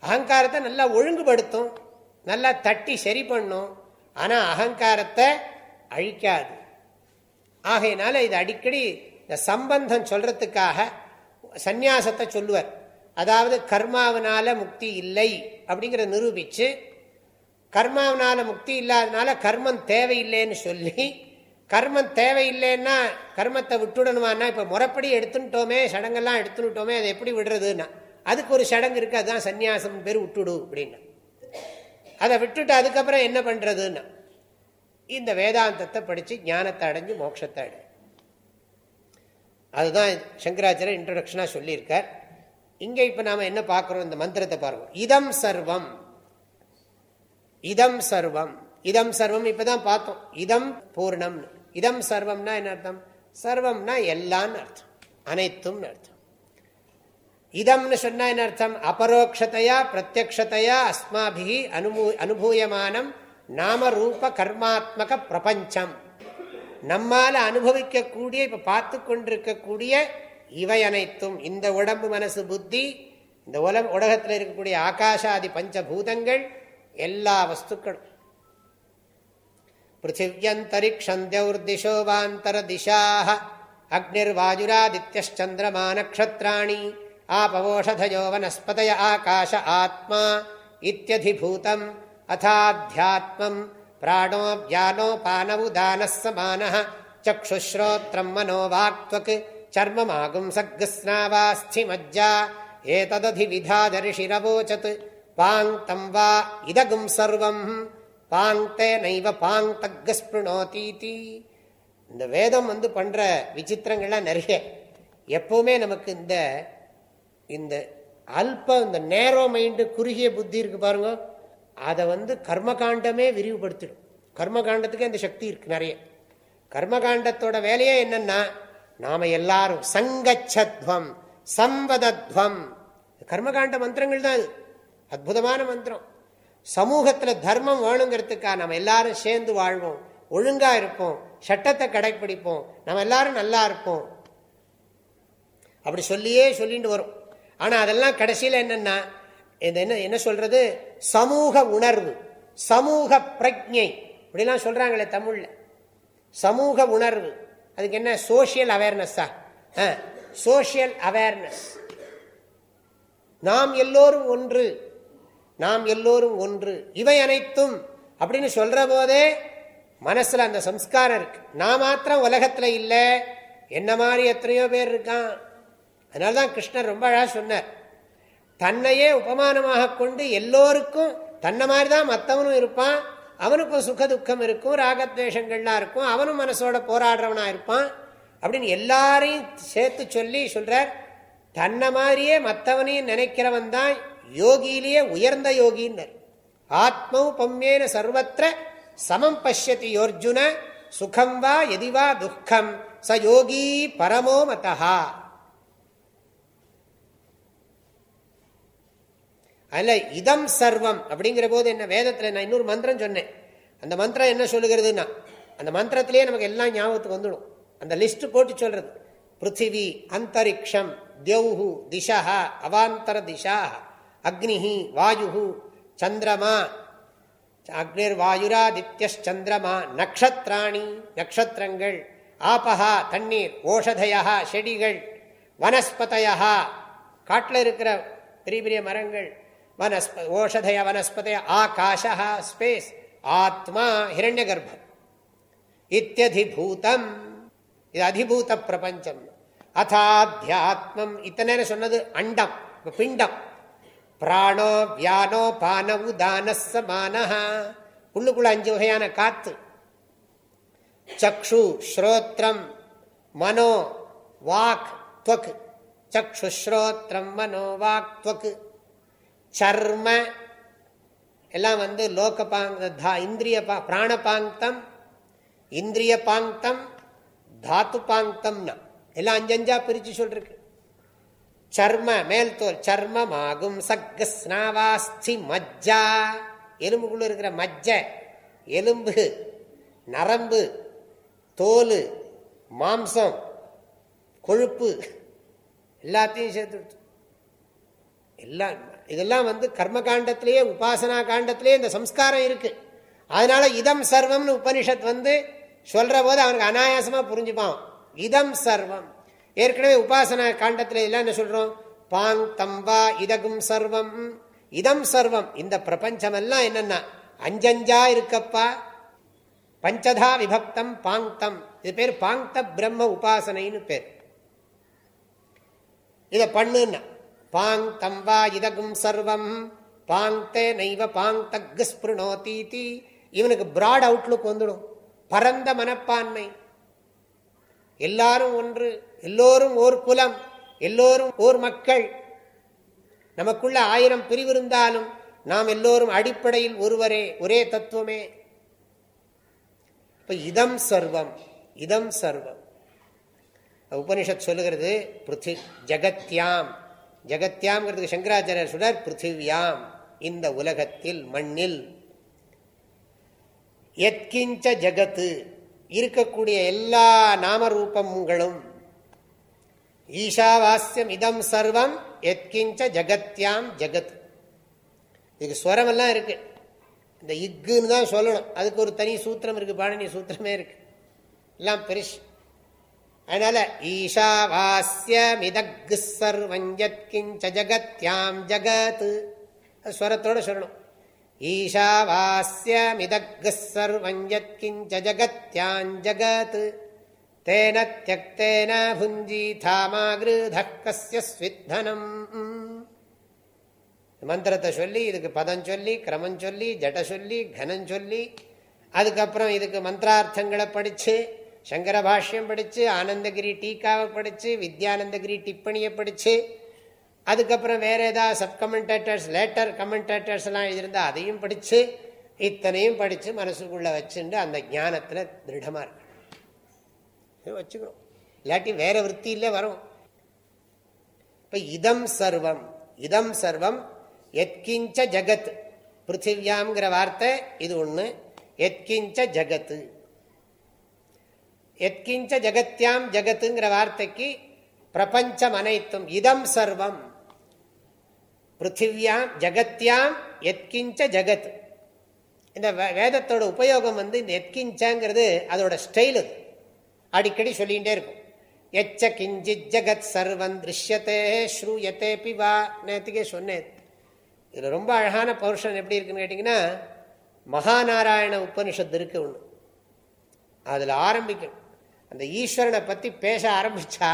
அகங்காரத்தை நல்லா ஒழுங்குபடுத்தும். நல்லா தட்டி சரி பண்ணும். ஆனால் அகங்காரத்தை அழிக்காது. ஆகையினால இது அடிக்கடி இந்த சம்பந்தம் சொல்றதுக்காக சந்நியாசத்தை சொல்லுவார். அதாவது கர்மாவனால முக்தி இல்லை அப்படிங்கிறத நிரூபித்து கர்மாவனால முக்தி இல்லாதனால கர்மம் தேவையில்லைன்னு சொல்லி கர்மம் தேவையில்லைன்னா கர்மத்தை விட்டுடணுமானா இப்போ முறைப்படி எடுத்துட்டோமே சடங்கெல்லாம் எடுத்துட்டோமே அதை எப்படி விடுறதுன்னா அதுக்கு ஒரு சடங்கு இருக்குது அதுதான் சன்னியாசம் பேர் விட்டுடு அப்படின்னா. அதை விட்டுட்டு அதுக்கப்புறம் என்ன பண்ணுறதுன்னா இந்த வேதாந்தத்தை படித்து ஞானத்தை அடைஞ்சு மோட்சத்தை அடை. அதுதான் சங்கராச்சாரிய இன்ட்ரடக்ஷனாக சொல்லியிருக்கார். இங்கே இப்போ நாம் என்ன பார்க்குறோம்? இந்த மந்திரத்தை பாருங்க. இதம் சர்வம். இதம் சர்வம். இதம் சர்வம் இப்பதான் பார்த்தோம். இதம் பூர்ணம் இதம் சர்வம்னா என்ன அர்த்தம்? சர்வம்னா எல்லான்னு அர்த்தம். அனைத்தும் அர்த்தம். இதம்னு சொன்னால் என்ன அர்த்தம்? அபரோக்ஷதையா பிரத்யக்ஷதையா அஸ்மாபி அனுபூ அனுபூயமானம் நாம ரூப கர்மாத்மக பிரபஞ்சம். நம்மால அனுபவிக்கக்கூடிய இப்போ பார்த்து கொண்டிருக்கக்கூடிய இவை அனைத்தும் இந்த உடம்பு மனசு புத்தி இந்த உலம் உலகத்தில் இருக்கக்கூடிய ஆகாஷாதி பஞ்சபூதங்கள் எல்லா வஸ்துக்களும் பிருத்திவியந்தரிக்ஷந்தியோர்திஷோவாந்தர திசா அக்னிர்வாயுராதித்யச்சந்திரமா நக்ஷத்ராணி आपवोषधयो वनस्पतय आकाश आत्मा इत्यधिभूतम् अथाध्यात्मम् प्राणो व्यानोपानवुदानः समानः चक्षुश्रोत्रम् मनोवाक्त्वक् चर्ममागुंसग्स्नावास्थिमज्जा एतदधिविधादर्शिरवोचत् पाङ्क्तम् वा इदगुम् सर्वम् பாங்கே நைவ பாங் தக்க ஸ்பிருணோதீதி இந்த வேதம் வந்து பண்ற விசித்திரங்கள்லாம் நிறைய எப்பவுமே நமக்கு இந்த இந்த அல்ப இந்த நேரோ மைண்டு குறுகிய புத்தி இருக்கு பாருங்க. அதை வந்து கர்மகாண்டமே விரிவுபடுத்திடும். கர்மகாண்டத்துக்கு அந்த சக்தி இருக்கு நிறைய. கர்மகாண்டத்தோட வேலையே என்னன்னா நாம எல்லாரும் சங்கச்சத்வம் சம்பதத்வம். கர்மகாண்ட மந்திரங்கள் தான் அது அற்புதமான மந்திரம். சமூகத்தில் தர்மம் வேணுங்கிறதுக்காக நம்ம எல்லாரும் சேர்ந்து வாழ்வோம். ஒழுங்கா இருப்போம். சட்டத்தை கடைப்பிடிப்போம். நம்ம எல்லாரும் நல்லா இருப்போம். அப்படி சொல்லியே சொல்லிட்டு வரும். ஆனால் அதெல்லாம் கடைசியில் என்னென்னா இந்த என்ன என்ன சொல்கிறது சமூக உணர்வு. சமூக பிரஜை. இப்படிலாம் சொல்கிறாங்களே தமிழில். சமூக உணர்வு. அதுக்கு என்ன? சோசியல் அவேர்னஸ்ஸா சோசியல் அவேர்னஸ் நாம் எல்லோரும் ஒன்று. நாம் எல்லோரும் ஒன்று. இவை அனைத்தும் அப்படின்னு சொல்கிற போதே மனசில் அந்த சம்ஸ்காரம் இருக்கு. நான் மாத்திரம் உலகத்தில் இல்லை. என்ன மாதிரி எத்தனையோ பேர் இருக்கான். அதனால்தான் கிருஷ்ணர் ரொம்ப அழகாக சொன்னார் தன்னையே உபமானமாக கொண்டு எல்லோருக்கும் தன்னை மாதிரி தான் மற்றவனும் இருப்பான் அவனுக்கும் சுக துக்கம் இருக்கும் ராகத்வேஷங்கள்லாம் இருக்கும் அவனும் மனசோட போராடுறவனா இருப்பான் அப்படின்னு எல்லாரையும் சேர்த்து சொல்லி சொல்றார். தன்னை மாதிரியே மற்றவனையும் நினைக்கிறவன் தான் யோகியிலேயே உயர்ந்த யோகின்னர். ஆத்மௌ பம்யேன சர்வத்திர சமம் பசியதி யோர்ஜுன சுகம் வா எதிவா துக்கம். ச யோகி பரமோ மதஹா. அதில் இதம் சர்வம் அப்படிங்கிற போது என்ன வேதத்தில் நான் இன்னொரு மந்திரம் சொன்னேன். அந்த மந்திரம் என்ன சொல்லுகிறதுன்னா அந்த மந்திரத்திலேயே நமக்கு எல்லாம் ஞாபகத்துக்கு வந்துடும். அந்த லிஸ்ட் போட்டு சொல்றது. பிருத்திவி அந்தரிக்ஷம் தியௌஹு திசா அவாந்தர திசா அக்னி வாயு சந்திரமா அக்னிர் வாயுராதித்யந்திரமா நக்ஷத்ராணி நக்ஷத்திரங்கள் ஆபஹா தண்ணீர் ஓஷதையா செடிகள் வனஸ்பதையா காட்டில் இருக்கிற பெரிய பெரிய மரங்கள் வனஸ்ப ஓஷதய வனஸ்பதய ஆகாஷா ஸ்பேஸ் ஆத்மா ஹிரண்ய கர்ப்பம் இத்தியதிபூதம். இது அதிபூத பிரபஞ்சம். அதாத்தியாத்மம் இத்தனை சொன்னது அண்டம் பிண்டம். பிராணோ வியானோ பானவு தானசமான உள்ளுக்குள்ள அஞ்சு வகையான காத்து. சக்ஷு ஸ்ரோத்ரம் மனோ வாக் துவக்கு. சக்ஷு ஸ்ரோத்ரம் மனோ வாக் துவக்கு. சர்ம எல்லாம் வந்து லோக பாங்க இந்திரிய பிராணபாங்கம் இந்திரிய பாங்கம் தாத்து பாங்கம்னா எல்லாம் அஞ்சஞ்சா பிரித்து சொல்றேன் சர்ம மேல் தோல் சர்மமாகும் சக்க ஸ்னாவாஸ்தி மஜ்ஜா எலும்புக்குள்ள இருக்கிற மஜ்ஜ எலும்பு நரம்பு தோல் மாம்சம் கொழுப்பு எல்லாத்தையும் சேர்த்து எல்லாம் இதெல்லாம் வந்து கர்ம காண்டத்திலேயே உபாசனா காண்டத்திலேயே இந்த சம்ஸ்காரம் இருக்கு. அதனால இதம் சர்வம்னு உபனிஷத் வந்து சொல்ற போது அவனுக்கு அனாயாசமா புரிஞ்சுப்பான். இதம் சர்வம். ஏற்கனவே உபாசன காண்டத்தில் எல்லாம் என்ன சொல்றோம்? பாங் தம்பா இதகும் சர்வம். இதம் சர்வம். இந்த பிரபஞ்சம் எல்லாம் என்னன்னா அஞ்சஞ்சா இருக்கப்பா பஞ்சதா விபக்தம் பாங்தம் இது பேர் பாங்த பிரம்ம உபாசனைன்னு பேர். இதை பண்ணுன்னா பாங் தம்பா இதகும் சர்வம். பாங் தே நைவ பாங்தக் ஸ்பிருணோதீதி. இவனுக்கு பிராட் அவுட்லுக் வந்துடும். பரந்த மனப்பான்மை. எல்லாரும் ஒன்று எல்லோரும் ஓர் குலம் எல்லோரும் ஓர் மக்கள். நமக்குள்ள ஆயிரம் பிரிவு இருந்தாலும் நாம் எல்லோரும் அடிப்படையில் ஒருவரே ஒரே தத்துவமே. இப்ப இதம் சர்வம் இதம் சர்வம். உபனிஷத் சொல்லுகிறது பிருத்தி ஜகத்யாம். ஜகத்யாம்ங்கிறதுக்கு சங்கராச்சாரியர் சொல்றார் பிருத்திவியாம் இந்த உலகத்தில் மண்ணில் எத்கிஞ்ச ஜகத்து இருக்கக்கூடிய எல்லா நாமரூபங்களும் ஈஷாவாஸ்யம் இதம் சர்வம் எத்கிஞ்ச ஜகத்யாம் ஜகத். இதுக்கு ஸ்வரமெல்லாம் இருக்கு. இந்த இக்குன்னு தான் சொல்லணும். அதுக்கு ஒரு தனி சூத்திரம் இருக்கு. பாணனி சூத்திரமே இருக்கு. எல்லாம் பெருசு. அதனால ஈஷாவாஸ்யமிதக்கு சர்வம் யத்கிஞ்ச ஜகத்யாம் ஜகத். ஸ்வரத்தோட சொல்லணும். ஈஷாவாஸ்யமிதக்கு சர்வம் யத்கிஞ்ச ஜகத்யாம் ஜகத். தேன தியக்தேன புஞ்சீதாமாகிருத கஸ்ய ஸ்வித்தனம். மந்திரத்தை சொல்லி இதுக்கு பதம் சொல்லி கிரமம் சொல்லி ஜட சொல்லி கனம் சொல்லி அதுக்கப்புறம் இதுக்கு மந்திரார்த்தங்களை படித்து சங்கர பாஷ்யம் படித்து ஆனந்தகிரி டீக்காவை படித்து வித்யானந்தகிரி டிப்பணியை படித்து அதுக்கப்புறம் வேறு ஏதாவது சப் கமெண்டேட்டர்ஸ் லேட்டர் கமெண்டேட்டர்ஸ் எல்லாம் எழுதியிருந்தால் அதையும் படித்து இத்தனையும் படித்து மனசுக்குள்ளே வச்சுட்டு அந்த ஞானத்தில் திருடமாக இருக்கணும் வச்சுக்கணும். இல்லாட்டி வேறு விற்த்தியிலே வரும். இப்போ இதம் சர்வம் இதம் சர்வம் எத்கிஞ்ச ஜகத். பிருத்திவியாங்கிற வார்த்தை இது ஒன்று எத்கிஞ்ச ஜகத்து. எத்கிஞ்ச ஜெகத்யாம் ஜெகத்துங்கிற வார்த்தைக்கு பிரபஞ்சம் அனைத்தும் இதம் சர்வம். பிருத்திவியாம் ஜெகத்யாம் எத்கிஞ்ச ஜெகத். இந்த வேதத்தோட உபயோகம் வந்து இந்த எத்கிஞ்சங்கிறது அதோட ஸ்டைல். அடிக்கடி சொல்லிகிட்டே இருக்கும். எச்ச கிஞ்சித் ஜெகத் சர்வம் திருஷ்யத்தே ஸ்ரூயத்தே பிவா நேற்றுக்கே சொன்னேன். இதில் ரொம்ப அழகான பௌருஷன் எப்படி இருக்குன்னு கேட்டிங்கன்னா மகாநாராயண உபனிஷத்து இருக்கு ஒன்று அதில் ஆரம்பிக்கும். அந்த ஈஸ்வரனை பற்றி பேச ஆரம்பித்தா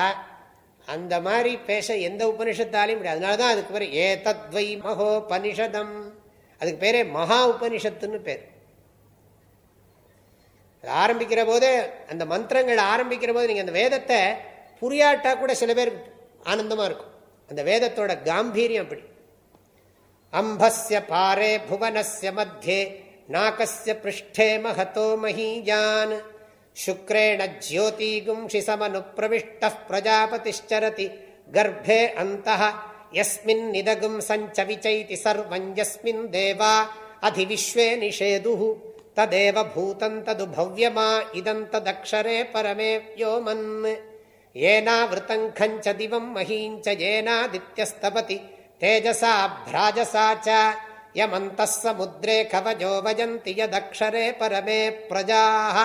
அந்த மாதிரி பேச எந்த உபனிஷத்தாலையும் முடியாது. அதனால தான் அதுக்கு பேர் ஏ தத்வை மகோ பனிஷதம். அதுக்கு பேரே மகா உபனிஷத்துன்னு பேர். ஆரம்பிக்கிற போதே அந்த மந்திரங்கள் ஆரம்பிக்கிற போது நீங்கள் அந்த வேதத்தை புரியாட்டா கூட சில பேர் ஆனந்தமாக இருக்கும். அந்த வேதத்தோட காம்பீரியம் அப்படி. அம்பஸ்ய பாரே புவனஸ்ய மத்தியே நாகஸ்ய பிருஷ்டே மகதோ மகீஜான் शुक्रेण ज्योतिगुंषि समनुप्रविष्टः प्रजापतिश्चरति गर्भे अन्तः यस्मिन्निदगुं सञ्च विचैति सर्वं यस्मिन् देवा अधिविश्वे निषेदुः तदेव भूतं तदु भव्यमा इदं तदक्षरे परमे व्योमन् येनावृतं खञ्च दिवं महीञ्च येनादित्यस्तपति तेजसा भ्राजसा च यमन्तः समुद्रे कवजो वजन्ति यदक्षरे परमे प्रजाः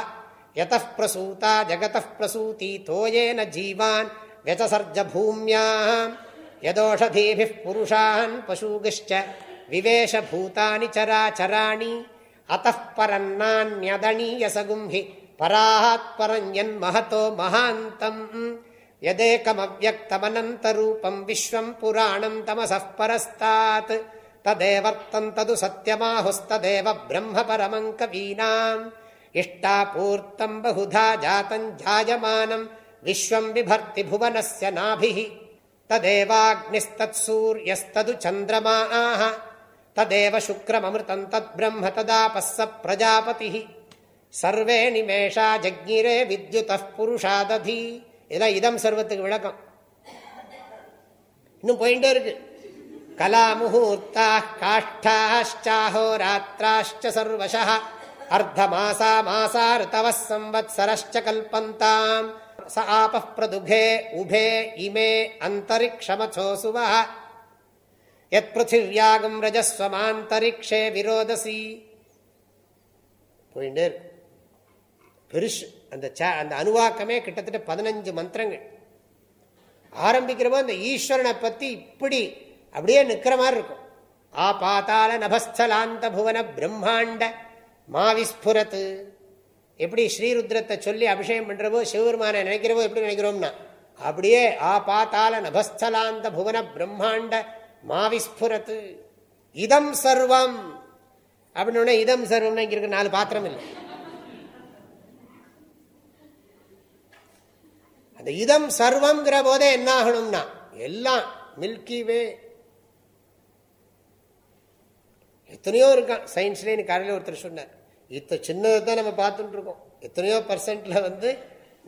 यतः प्रसूता जगतः प्रसूती तोयेन जीवान् व्यचसर्ज भूम्याम् यदोषधीभिः पुरुषान् पशूगिश्च विवेशभूतानि चराचराणि अतः परन्नान्यदणीयसगुंहि परात्परम् यन्महतो महान्तम् यदेकमव्यक्तमनन्तरूपम् विश्वम् पुराणम् तमसः परस्तात् तदेवर्तम् तदु सत्यमाहुस्तदेव ब्रह्म परमम् कवीनाम् इष्टापूर्तम् बहुधा जातम् जायमानम् विश्वम् बिभर्ति भुवनस्य नाभिः तदेवाग्निस्तत्सूर्यस्तदु चन्द्रमाः तदेव शुक्रममृतम् तद्ब्रह्म तदापः स प्रजापतिः சர்வே நிமேஷா ஜக்ஞிரே வித்யுத புருஷாததி இதான் இதம் சர்வத்துக்கு விளக்கம் இன்னும் போயிட்டே இருக்கு கலா முகூர்த்தா காஷ்டாச்சாஹோ ராத்திராச்ச சர்வச அர்த்தமாசா மாசா ரிதவ சம்வத்சரச்ச கல்பந்தாம் ச ஆப பிரதுகே உபே இமே அந்தரிக்ஷமசோசுவ யத் பிருத்திவியாகம் ரஜஸ்வமாந்தரிக்ஷே விரோதசி போயிட்டே இருக்கு பெருசு அந்த ச அந்த அணுவாக்கமே கிட்டத்தட்ட பதினஞ்சு மந்திரங்கள். ஆரம்பிக்கிறப்போ அந்த ஈஸ்வரனை பற்றி இப்படி அப்படியே நிற்கிற மாதிரி இருக்கும். ஆ பாத்தால நபஸ்தலாந்த புவன பிரம்மாண்ட மாவிஸ்புரத்து. எப்படி ஸ்ரீருத்ரத்தை சொல்லி அபிஷேகம் பண்ணுறவோ சிவபெருமான நினைக்கிறவோ எப்படி நினைக்கிறோம்னா அப்படியே ஆ பாத்தால நபஸ்தலாந்த புவன பிரம்மாண்ட மாவிஸ்புரத்து. இதம் சர்வம். அப்படின்னு இதம் சர்வம் இங்க இருக்கு நாலு பாத்திரம் இல்லை. அந்த இதம் சர்வம்ங்கிற போதே என்ன ஆகணும்னா எல்லாம் மில்கி வே எத்தனையோ இருக்கான். சயின்ஸ்லேயே காலையில் ஒருத்தர் சொன்னார் இத்த சின்னதை தான் நம்ம பார்த்துட்டு இருக்கோம். எத்தனையோ பர்சன்ட்ல வந்து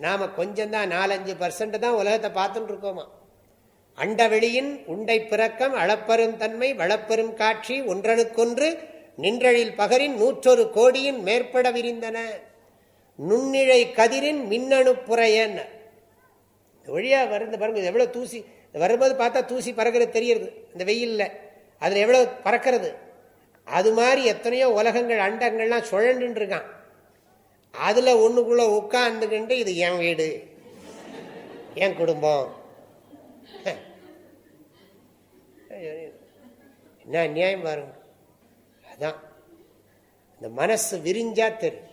நாம கொஞ்சம் தான் நாலஞ்சு பர்சன்ட் தான் உலகத்தை பார்த்துட்டு இருக்கோமா? அண்டவெளியின் உண்டை பிறக்கம் அளப்பெரும் தன்மை வளப்பெரும் காட்சி ஒன்றனுக்கொன்று நின்றழில் பகரின் நூற்றொரு கோடியின் மேற்பட விரிந்தன. நுண்ணிழை கதிரின் மின்னணு புறையன் வழியா வருந்த பாருங்க எவ்வளவு தூசி வரும்போது பார்த்தா தூசி பறக்கிறது தெரியுது. இந்த வெயில்ல. அதுல எவ்வளவு பறக்கிறது? அது மாதிரி எத்தனையோ உலகங்கள் அண்டங்கள்லாம் சுழண்டு இருக்கான் அதுல ஒண்ணுக்குள்ள இது என் வீடு என் குடும்பம். என்ன நியாயம் பாருங்க. அதான். இந்த மனசு விரிஞ்சா தெரியும்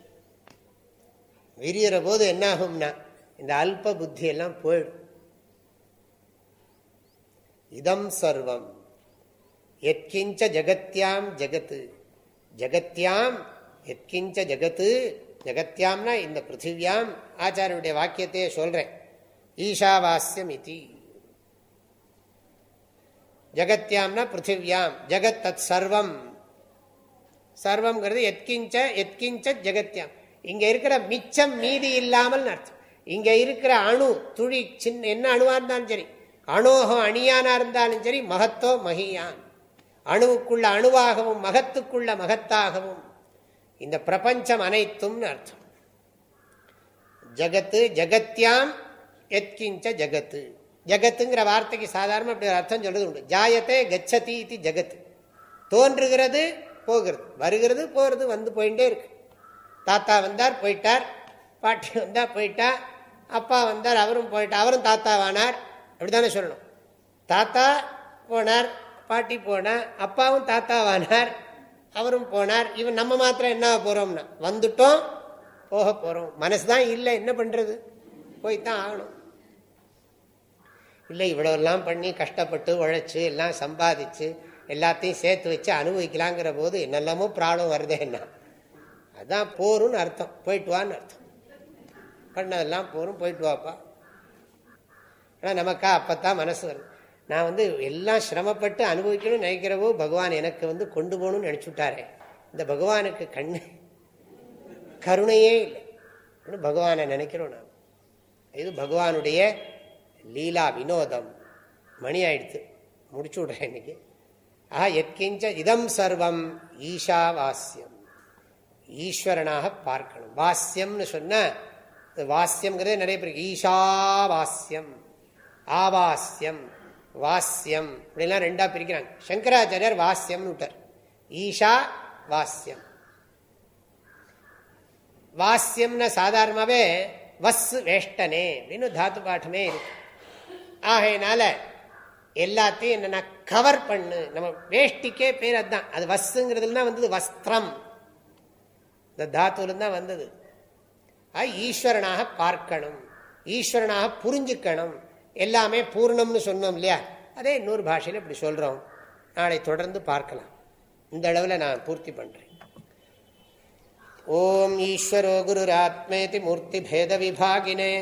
விரியிற போது என்ன ஆகும்னா இந்த அல்ப புத்தி எல்லாம் போயிடும். இதம் சர்வம். எத்கிஞ்ச ஜகத்யாம் ஜகத்து. ஜகத்யாம் எத்கிஞ்ச ஜகத்து. ஜகத்யாம்னா இந்த பிருத்திவியாம் ஆச்சாரியனுடைய வாக்கியத்தையே சொல்றேன். ஈஷாவாஸ்யம் இது ஜகத்யாம்னா பிருத்திவியாம் ஜகத் தத் சர்வம். சர்வம்ங்கிறது எத்கிஞ்ச எத்கிஞ்ச ஜெகத்யாம். இங்க இருக்கிற மிச்சம் மீதி இல்லாமல் அர்த்தம். இங்க இருக்கிற அணு துளி சின்ன என்ன அணுவா இருந்தாலும் சரி அணோகம் அணியானா இருந்தாலும் சரி மகத்தோ மகியான். அணுவுக்குள்ள அணுவாகவும் மகத்துக்குள்ள மகத்தாகவும். இந்த பிரபஞ்சம் அனைத்தும் அர்த்தம். ஜகத்து ஜகத்யாம் எத்கிஞ்ச ஜகத்து. ஜகத்துங்கிற வார்த்தைக்கு சாதாரண அப்படி அர்த்தம் சொல்றது உண்டு. ஜாயத்தை கச்சதி இது ஜகத்து. தோன்றுகிறது போகிறது. வருகிறது போகிறது வந்து போயிட்டே இருக்கு. தாத்தா வந்தார் போயிட்டார். பாட்டி வந்தா போயிட்டா. அப்பா வந்தார் அவரும் போயிட்டார் அவரும் தாத்தாவானார். அப்படித்தானே சொல்லணும். தாத்தா போனார் பாட்டி போனார் அப்பாவும் தாத்தாவானார் அவரும் போனார். இவன் நம்ம மாத்திரம் என்ன போறோம்னா வந்துட்டோம் போக போறோம். மனசுதான் இல்லை என்ன பண்றது? போய்தான் ஆகணும். இல்லை இவ்வளோலாம் பண்ணி கஷ்டப்பட்டு உழைச்சு எல்லாம் சம்பாதிச்சு எல்லாத்தையும் சேர்த்து வச்சு அனுபவிக்கலாங்கிற போது என்னெல்லாமோ ப்ராப்ளம் வருதே என்ன? அதுதான் போரும்னு அர்த்தம். போயிட்டு வான்னு அர்த்தம். பண்ணதெல்லாம் போரும் போயிட்டு வாப்பா. ஆனால் நமக்கா தான் மனசு வருது. நான் வந்து எல்லாம் சிரமப்பட்டு அனுபவிக்கணும்னு நினைக்கிறவோ பகவான் எனக்கு வந்து கொண்டு போகணும்னு நினச்சுட்டாரே. இந்த பகவானுக்கு கண்ணு கருணையே இல்லை. பகவானை நினைக்கிறோம் நான் இது பகவானுடைய லீலா வினோதம். மணி ஆயிடுத்து முடிச்சு விடுறேன் இன்னைக்கு. ஆஹா எத்கிஞ்ச இதம் சர்வம் ஈஷாவாஸ்யம் ஈஸ்வரனாக பார்க்கணும். வாஸ்யம்னு சொன்ன வாஸ்யம்ங்கிறதே நிறைய பேர் ஈஷாவாஸ்யம் ஆவாஸ்யம் வாசியம் இப்படிலாம் ரெண்டா பிரிக்கிறாங்க. சங்கராச்சாரியர் வாஸ்யம்னு விட்டார். ஈஷா வாசியம் வாசியம்னா சாதாரணமாவே வஸ் வேஷ்டனே அப்படின்னு தாத்து பாட்டமே இருக்கு. ஆகையினால எல்லாத்தையும் என்னன்னா கவர் பண்ணு. நம்ம வேஷ்டிக்கே பேர் அதுதான். அது வஸ்ஸுங்கிறதுல தான் வந்தது வஸ்திரம். இந்த தாத்துல தான் வந்தது ஈஸ்வரனாக பார்க்கணும். ஈஸ்வரனாக புரிஞ்சுக்கணும். எல்லாமே பூர்ணம்னு சொன்னோம் இல்லையா? அதே இன்னொரு பாஷையில் இப்படி சொல்கிறோம் நாளை தொடர்ந்து பார்க்கலாம். இந்த அளவில் நான் பூர்த்தி பண்ணுறேன் ஓம் ஈஸ்வரோ குருராத்மேதி மூர்த்தி பேத விபாகினே.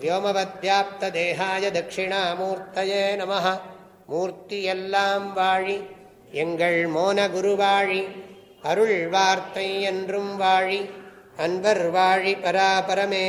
வியோமவத்யாப்த தேகாய தட்சிணாமூர்த்தயே நம மூர்த்தி எல்லாம் வாழி எங்கள் மோன குரு வாழி அருள் வார்த்தை என்றும் வாழி அன்பர் வாழி பராபரமே